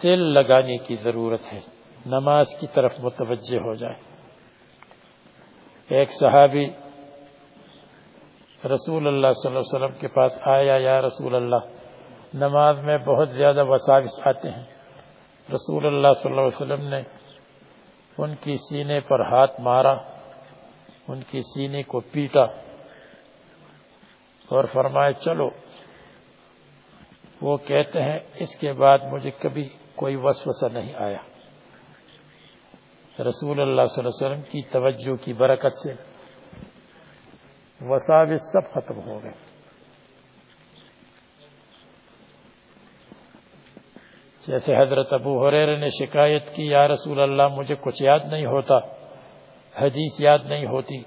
Speaker 4: تل لگانے کی ضرورت ہے، نماز کی طرف متوجہ ہو جائے۔ ایک صحابی رسول اللہ صلی اللہ علیہ وسلم کے پاس آیا، یا رسول اللہ، نماز میں بہت زیادہ وساوس آتے ہیں۔ رسول اللہ صلی اللہ علیہ وسلم نے ان کی سینے پر ہاتھ مارا، ان کی سینے کو پیٹا اور فرمائے چلو وہ کہتے ہیں، اس کے بعد مجھے کبھی کوئی وسوسہ نہیں آیا۔ رسول اللہ صلی اللہ علیہ وسلم کی توجہ کی برکت سے وساوس سب ختم ہو گئے۔ جیسے حضرت ابو حریر نے شکایت کی، یا رسول اللہ، مجھے کچھ یاد نہیں ہوتا، حدیث یاد نہیں ہوتی۔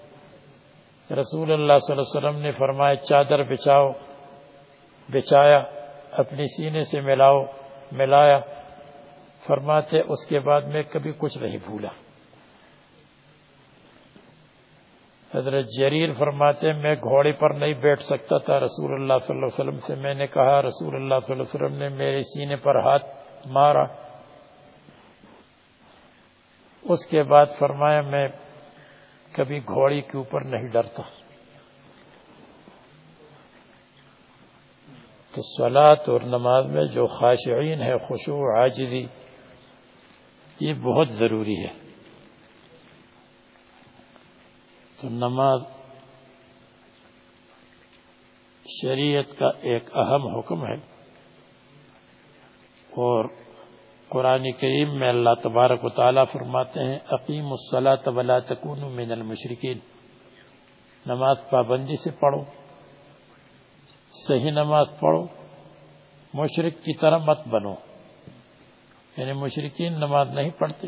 Speaker 4: رسول اللہ صلی اللہ علیہ وسلم نے فرمایا، چادر بچاؤ، بچایا۔ اپنی سینے سے ملاؤ، ملایا، فرماتے، اس کے بعد میں کبھی کچھ نہیں بھولا۔ حضرت جریر فرماتے، میں گھوڑے پر نہیں بیٹھ سکتا تھا، رسول اللہ صلی اللہ علیہ وسلم سے میں نے کہا، رسول اللہ صلی اللہ علیہ وسلم نے میرے سینے پر ہاتھ مارا۔ اس کے بعد فرمایا، میں کبھی گھوڑی کے اوپر نہیں ڈرتا۔ تو سلاد اور نماز میں جو خاشعین ہے خوشو عاجزی، یہ بہت ضروری ہے۔ تو نماز شریعت کا ایک اہم حکم ہے۔ اور قرآن کریم میں اللہ تبارک و تعالیٰ فرماتے ہیں عقیم الصلاۃ ولا تکون من المشرقین نماز پابندی سے پڑھو۔ صحیح نماز پڑھو، مشرق کی طرح مت بنو۔ یعنی مشرقین نماز نہیں پڑھتے۔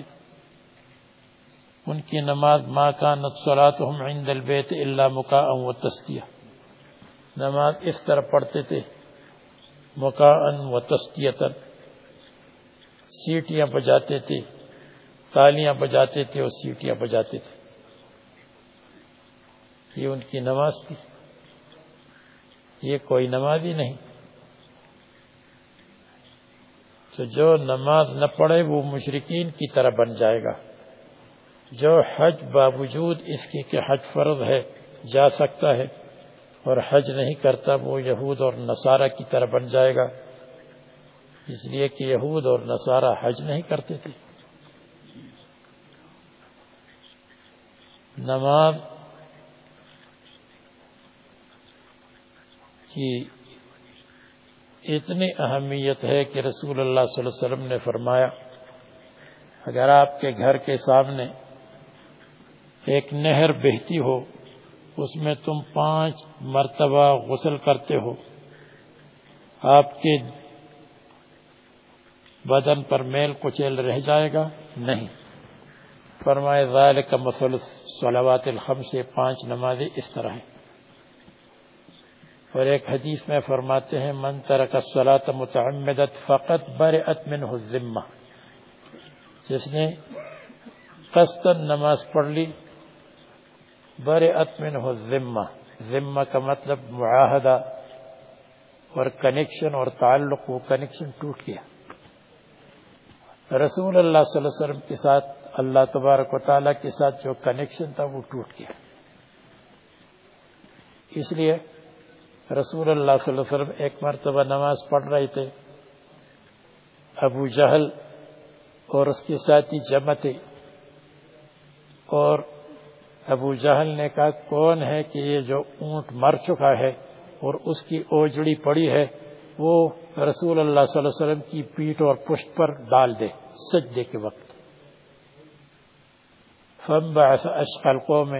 Speaker 4: ان کی نماز ما کانت صلاتهم عند البیت الا مکاء و تسکیہ۔ نماز اس طرح پڑھتے تھے مکاء و تسکیتا۔ سیٹیاں بجاتے تھے، تالیاں بجاتے تھے اور سیٹیاں بجاتے تھے۔ یہ ان کی نماز تھی۔ یہ کوئی نماز ہی نہیں۔ تو جو نماز نہ پڑھے وہ مشرقین کی طرح بن جائے گا۔ جو حج باوجود اس کی کہ حج فرض ہے، جا سکتا ہے اور حج نہیں کرتا، وہ یہود اور نصارہ کی طرح بن جائے گا۔ اس لیے کہ یہود اور نصارہ حج نہیں کرتے تھے۔ نماز کی اتنی اہمیت ہے کہ رسول اللہ صلی اللہ علیہ وسلم نے فرمایا، اگر آپ کے گھر کے سامنے ایک نہر بہتی ہو، اس میں تم پانچ مرتبہ غسل کرتے ہو، آپ کے بدن پر میل کچیل رہ جائے گا؟ نہیں۔ فرمائے ذالک مسل صلوات الخم سے پانچ نمازیں اس طرح ہیں۔ اور ایک حدیث میں فرماتے ہیں، من ترک الصلاة متعمدت فقط برئت منہ الزمہ جس نے قصدن نماز پڑھ لی، برئت منہ الزمہ ذمہ کا مطلب معاہدہ اور کنیکشن اور تعلق، وہ کنیکشن ٹوٹ گیا۔ رسول اللہ صلی اللہ علیہ وسلم کے ساتھ، اللہ تبارک و تعالیٰ کے ساتھ جو کنیکشن تھا، وہ ٹوٹ گیا۔ اس لیے رسول اللہ صلی اللہ علیہ وسلم ایک مرتبہ نماز پڑھ رہے تھے۔ ابو جہل اور اس کے ساتھی جمع تھے۔ اور ابو جہل نے کہا، کون ہے کہ یہ جو اونٹ مر چکا ہے اور اس کی اوجڑی پڑی ہے، وہ رسول اللہ صلی اللہ علیہ وسلم کی پیٹ اور پشت پر ڈال دے سجدے کے وقت۔ فم بعث اشقل قوم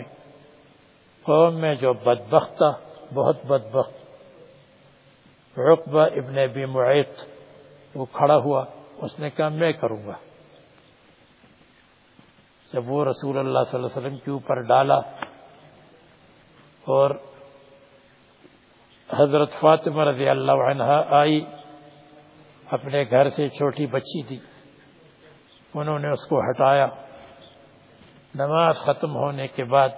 Speaker 4: قوم میں جو بدبخت تھا، بہت بدبخت رقبہ ابن ابی معیت وہ کھڑا ہوا، اس نے کہا میں کروں گا۔ جب وہ رسول اللہ صلی اللہ علیہ وسلم کے اوپر ڈالا اور حضرت فاطمہ رضی اللہ عنہ آئی، اپنے گھر سے چھوٹی بچی تھی، انہوں نے اس کو ہٹایا۔ نماز ختم ہونے کے بعد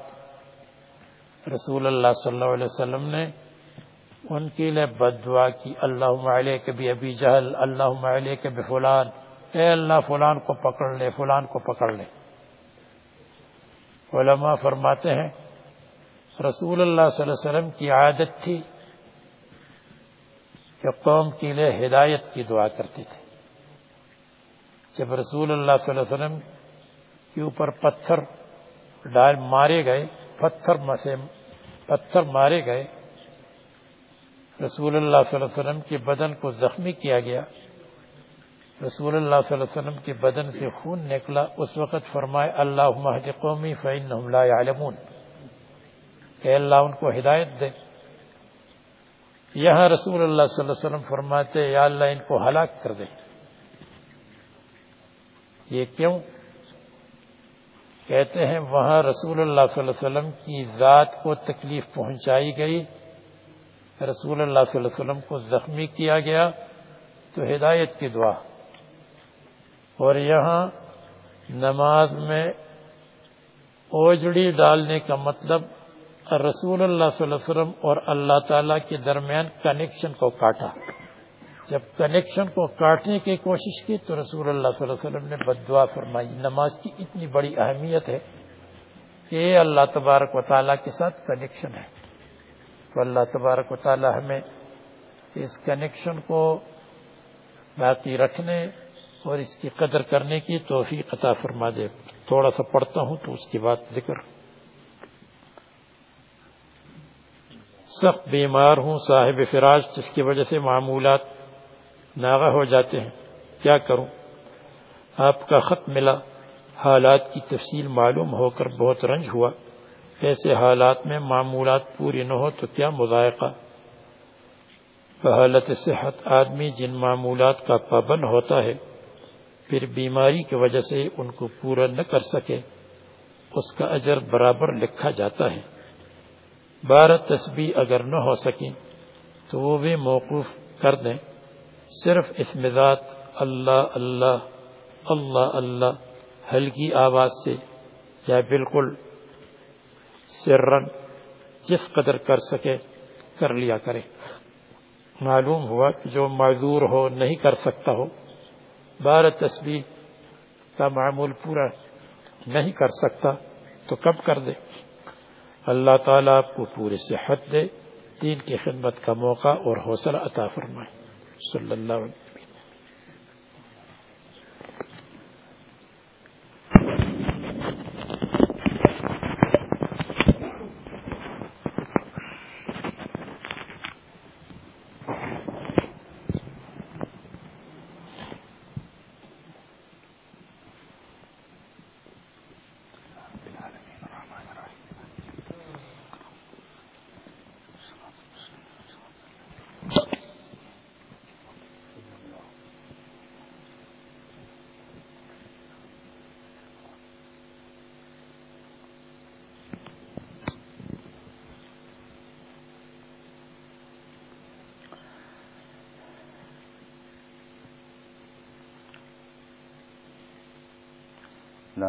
Speaker 4: رسول اللہ صلی اللہ علیہ وسلم نے ان کے لیے بد دعا کی اللہ علیہ کے بھی ابھی جہل اللہ علیہ کے بھی فلان۔ اے اللہ، فلان کو پکڑ لے، فلان کو پکڑ لے۔ علماء فرماتے ہیں، رسول اللہ صلی اللہ علیہ وسلم کی عادت تھی کہ قوم کے لیے ہدایت کی دعا کرتے تھے۔ جب رسول اللہ صلی اللہ علیہ وسلم کے اوپر پتھر ڈال مارے گئے، پتھر پتھر مارے گئے رسول اللہ صلی اللہ علیہ وسلم کے بدن کو زخمی کیا گیا۔ رسول اللہ صلی اللہ علیہ وسلم کے بدن سے خون نکلا۔ اس وقت فرمائے اللہ مہد قومی فإنہم لا يعلمون کہ اللہ، ان کو ہدایت دے۔ یہاں رسول اللہ صلی اللہ علیہ وسلم فرماتے، یا اللہ، ان کو ہلاک کر دے۔ یہ کیوں؟ کہتے ہیں، وہاں رسول اللہ صلی اللہ علیہ وسلم کی ذات کو تکلیف پہنچائی گئی۔ رسول اللہ صلی اللہ علیہ وسلم کو زخمی کیا گیا تو ہدایت کی دعا۔ اور یہاں نماز میں اوجڑی ڈالنے کا مطلب رسول اللہ صلی اللہ علیہ وسلم اور اللہ تعالیٰ کے درمیان کنیکشن کو کاٹا۔ جب کنیکشن کو کاٹنے کی کوشش کی تو رسول اللہ صلی اللہ علیہ وسلم نے بد دعا فرمائی۔ نماز کی اتنی بڑی اہمیت ہے کہ اللہ تبارک و تعالیٰ کے ساتھ کنیکشن ہے۔ تو اللہ تبارک و تعالیٰ ہمیں اس کنیکشن کو باقی رکھنے اور اس کی قدر کرنے کی توفیق عطا فرما دے۔ تھوڑا سا پڑھتا ہوں تو اس کی بات ذکر۔ سخت بیمار ہوں صاحب فراج جس کی وجہ سے معمولات ناغہ ہو جاتے ہیں۔ کیا کروں؟ آپ کا خط ملا، حالات کی تفصیل معلوم ہو کر بہت رنج ہوا۔ ایسے حالات میں معمولات پوری نہ ہو تو کیا مذائقہ؟ بحالت صحت آدمی جن معمولات کا پابند ہوتا ہے، پھر بیماری کی وجہ سے ان کو پورا نہ کر سکے، اس کا اجر برابر لکھا جاتا ہے۔ بارہ تسبیح اگر نہ ہو سکیں، تو وہ بھی موقوف کر دیں۔ صرف ذات اللہ اللہ اللہ اللہ، ہلکی آواز سے، یا بالکل سرن جس قدر کر سکے کر لیا کرے۔ معلوم ہوا کہ جو معذور ہو نہیں کر سکتا ہو بارہ تسبیح کا معمول پورا نہیں کر سکتا تو کب کر دے؟ اللہ تعالیٰ آپ کو پورے صحت دے، دین کی خدمت کا موقع اور حوصلہ عطا فرمائے۔ صلی اللہ علیہ
Speaker 5: لا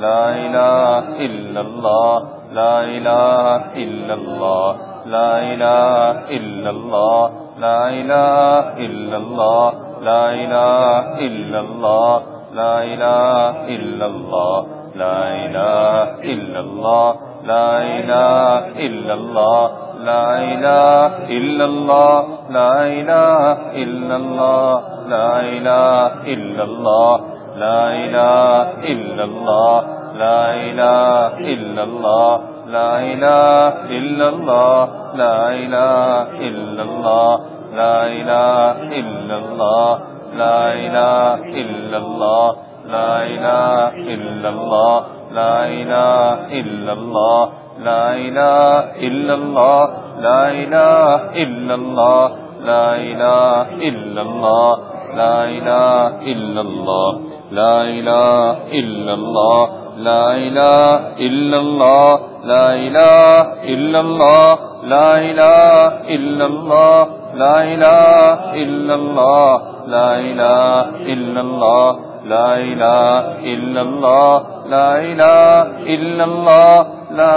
Speaker 5: لا إله إلا الله لا إله إلا الله لا إله إلا الله لا إله إلا الله لا إله إلا الله لا إله إلا الله لا إله إلا الله لا إله إلا الله لا إله إلا الله لا إله إلا الله لا إله إلا الله لا إله إلا الله لا إله إلا الله لا إله إلا الله لا إله إلا الله لا إله إلا الله لا إله إلا الله لا إله إلا الله لا إله إلا الله لا إله إلا الله لا إله إلا الله لا إله إلا الله لا إله إلا الله لا إله إلا الله لا إله إلا الله لا إله إلا الله لا إله إلا الله لا إله إلا الله لا إله إلا الله لا إله إلا الله لا إله إلا الله لا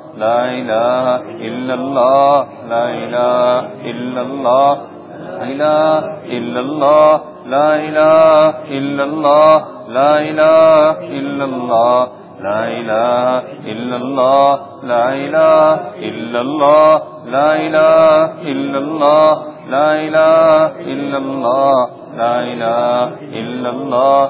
Speaker 5: لا إله إلا الله لا إله إلا الله لا إله إلا الله لا إله إلا الله لا إله إلا الله لا إله إلا الله لا إله إلا الله لا إله إلا الله لا إله إلا الله لا إله إلا الله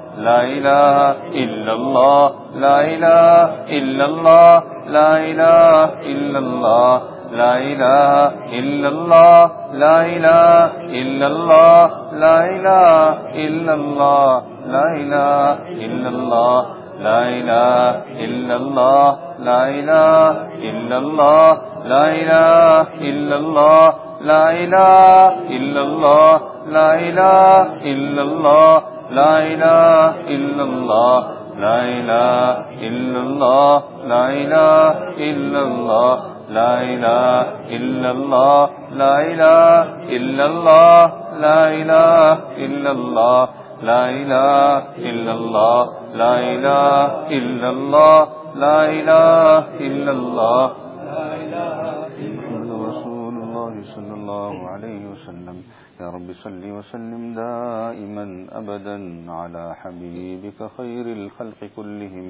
Speaker 5: لا إله إلا الله لا إله إلا الله لا إله إلا الله لا إله إلا الله لا إله إلا الله لا إله إلا الله لا إله إلا الله لا إله إلا الله لا إله إلا الله لا إله إلا الله لا إله إلا الله لا إله إلا الله لا إله إلا الله لا إله إلا الله لا إله إلا الله لا إله إلا الله لا إله إلا الله لا إله إلا الله لا إله إلا الله لا إله إلا الله لا إله إلا الله لا إله إلا الله رسول الله صلى الله عليه وسلم يا رب صل وسلم دائما أبدا على حبيبك خير الخلق كلهم.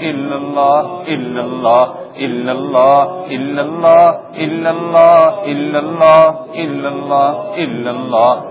Speaker 5: إلا الله إلا الله إلا الله إلا الله إلا الله إلا الله إلا الله إلا الله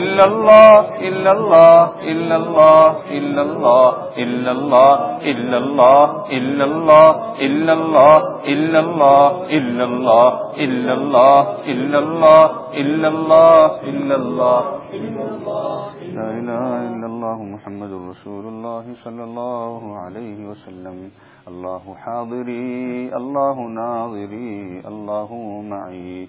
Speaker 5: إلا الله إلا الله إلا الله إلا الله إلا الله إلا الله إلا الله إلا الله إلا الله إلا الله إلا الله إلا الله إلا الله إلا الله لا إله إلا الله محمد رسول الله صلى الله عليه وسلم الله حاضري الله ناظري الله معي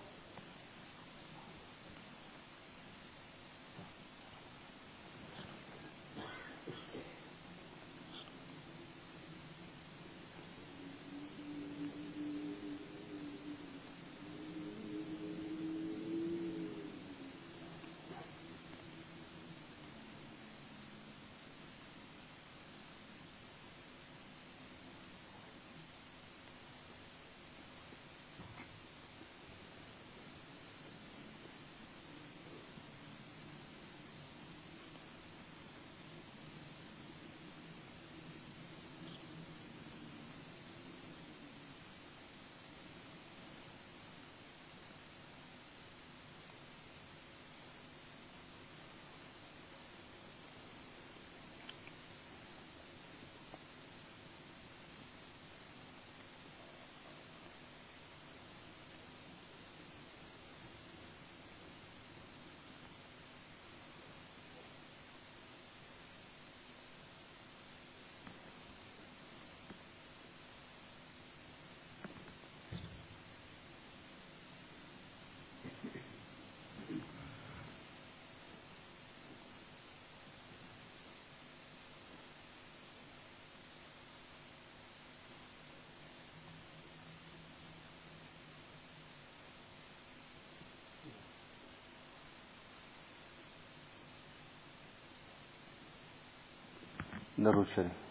Speaker 5: درود شریف۔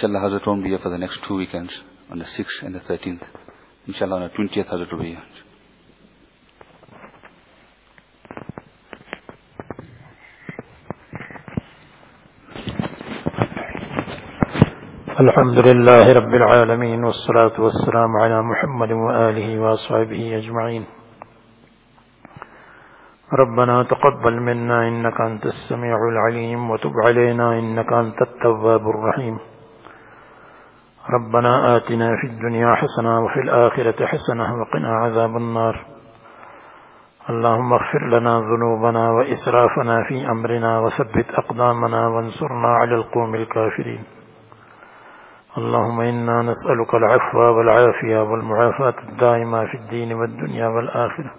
Speaker 6: Inshallah, Hazrat won't be here for the next two weekends, on the 6th and the 13th. Inshallah, on the 20th, Hazrat will be here.
Speaker 4: الحمد لله رب العالمين والصلاة والسلام على محمد وآله وأصحابه أجمعين ربنا تقبل منا إنك أنت السميع العليم وتب علينا إنك أنت التواب الرحيم ربنا آتنا في الدنيا حسنة وفي الآخرة حسنة وقنا عذاب النار. اللهم اغفر لنا ذنوبنا وإسرافنا في أمرنا وثبت أقدامنا وانصرنا على القوم الكافرين. اللهم إنا نسألك العفو والعافية والمعافاة الدائمة في الدين والدنيا والآخرة.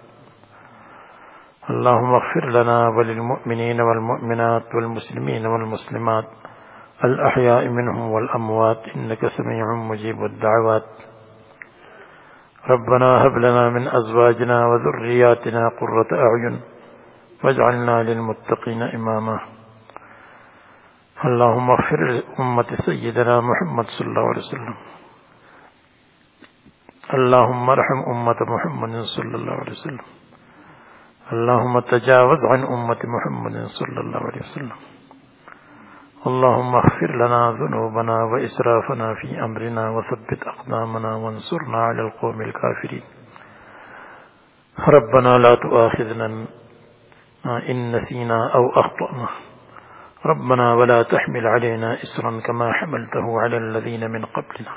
Speaker 4: اللهم اغفر لنا وللمؤمنين والمؤمنات والمسلمين والمسلمات. الأحياء منهم والأموات إنك سميع مجيب الدعوات. ربنا هب لنا من أزواجنا وذرياتنا قرة أعين واجعلنا للمتقين إماما. اللهم اغفر لأمة سيدنا محمد صلى الله عليه وسلم. اللهم ارحم أمة محمد صلى الله عليه وسلم. اللهم تجاوز عن أمة محمد صلى الله عليه وسلم. اللهم اغفر لنا ذنوبنا وإسرافنا في أمرنا وثبت أقدامنا وانصرنا على القوم الكافرين. ربنا لا تؤاخذنا إن نسينا أو أخطأنا. ربنا ولا تحمل علينا إسرا كما حملته على الذين من قبلنا.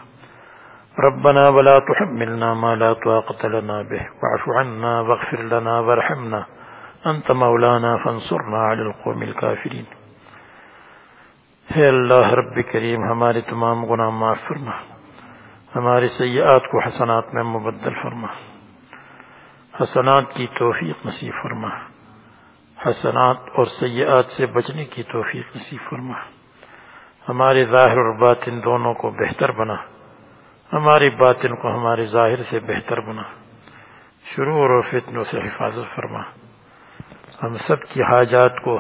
Speaker 4: ربنا ولا تحملنا ما لا طاقة لنا به. واعف عنا واغفر لنا وارحمنا. أنت مولانا فانصرنا على القوم الكافرين. ہے اللہ رب کریم، ہمارے تمام گناہ معاف فرما۔ ہمارے سیئات کو حسنات میں مبدل فرما۔ حسنات کی توفیق نصیب فرما۔ حسنات اور سیئات سے بچنے کی توفیق نصیب فرما۔ ہمارے ظاہر اور باطن دونوں کو بہتر بنا۔ ہماری باطن کو ہمارے ظاہر سے بہتر بنا۔ شرور اور فتنوں سے حفاظت فرما۔ ہم سب کی حاجات کو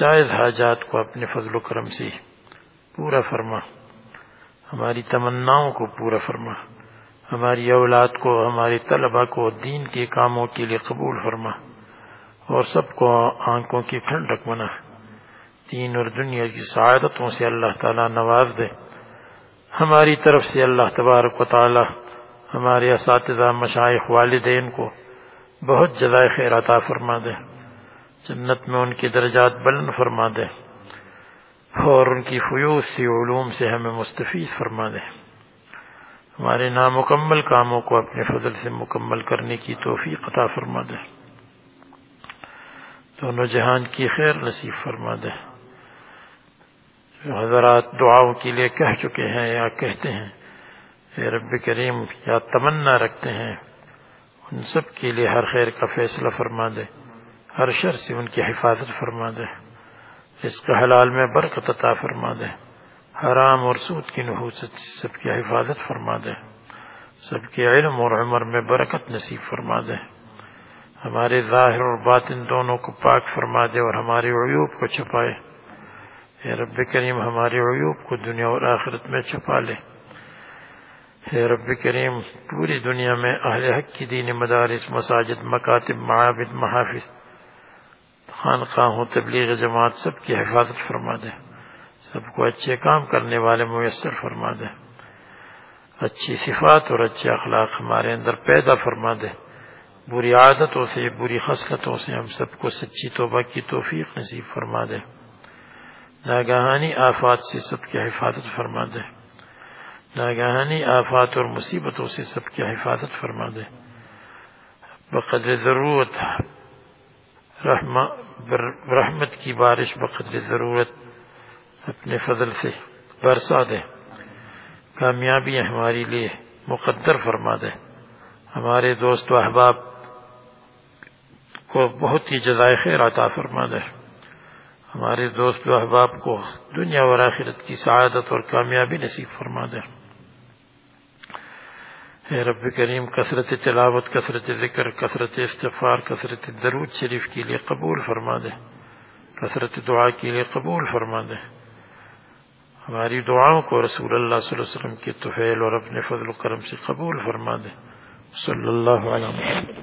Speaker 4: جائز حاجات کو اپنے فضل و کرم سے پورا فرما۔ ہماری تمناؤں کو پورا فرما۔ ہماری اولاد کو ہماری طلبہ کو دین کے کاموں کے لیے قبول فرما۔ اور سب کو آنکھوں کی ٹھنڈک بنا۔ دین اور دنیا کی سعادتوں سے اللہ تعالیٰ نواز دے۔ ہماری طرف سے اللہ تبارک و تعالی ہمارے اساتذہ مشائق والدین کو بہت جزائے خیر عطا فرما دے۔ جنت میں ان کی درجات بلند فرما دے اور ان کی فیوز سی علوم سے ہمیں مستفید فرما دے۔ ہمارے نامکمل کاموں کو اپنے فضل سے مکمل کرنے کی توفیق عطا فرما دے۔ دونوں جہان کی خیر نصیب فرما دے۔ حضرات دعاؤں کے لیے کہہ چکے ہیں یا کہتے ہیں، اے رب کریم یا تمنا رکھتے ہیں؟ ان سب کے لیے ہر خیر کا فیصلہ فرما دے۔ ہر شر سے ان کی حفاظت فرما دے۔ اس کا حلال میں برکت عطا فرما دے۔ حرام اور سود کی نحوست سے سب کی حفاظت فرما دے۔ سب کے علم اور عمر میں برکت نصیب فرما دے۔ ہمارے ظاہر اور باطن دونوں کو پاک فرما دے اور ہمارے عیوب کو چھپائے۔ اے رب کریم، ہمارے عیوب کو دنیا اور آخرت میں چھپا لے۔ اے رب کریم، پوری دنیا میں اہل حق کی دین مدارس، مساجد، مکاتب، معابد، محافظ خانقاہوں تبلیغ جماعت سب کی حفاظت فرما دے۔ سب کو اچھے کام کرنے والے میسر فرما دے۔ اچھی صفات اور اچھے اخلاق ہمارے اندر پیدا فرما دے۔ بری عادتوں سے، بری خصلتوں سے ہم سب کو سچی توبہ کی توفیق نصیب فرما دے۔ ناگہانی آفات سے سب کی حفاظت فرما دے۔ ناگہانی آفات اور مصیبتوں سے سب کی حفاظت فرما دے۔ بقدر ضرورت رحمت کی بارش بقدر ضرورت اپنے فضل سے برسا دے۔ کامیابی ہمارے لیے مقدر فرما دے۔ ہمارے دوست و احباب کو بہت ہی جزائے خیر عطا فرما دے۔ ہمارے دوست و احباب کو دنیا و آخرت کی سعادت اور کامیابی نصیب فرما دے۔ اے رب کریم، کثرت تلاوت، کثرت ذکر، کثرت استغفار، کثرت درود شریف کے لیے قبول فرما دے۔ کثرت دعا کے لیے قبول فرما دے۔ ہماری دعاؤں کو رسول اللہ صلی اللہ علیہ وسلم کی توفیل اور اپنے فضل و کرم سے قبول فرما دے۔ صلی اللہ علیہ وسلم۔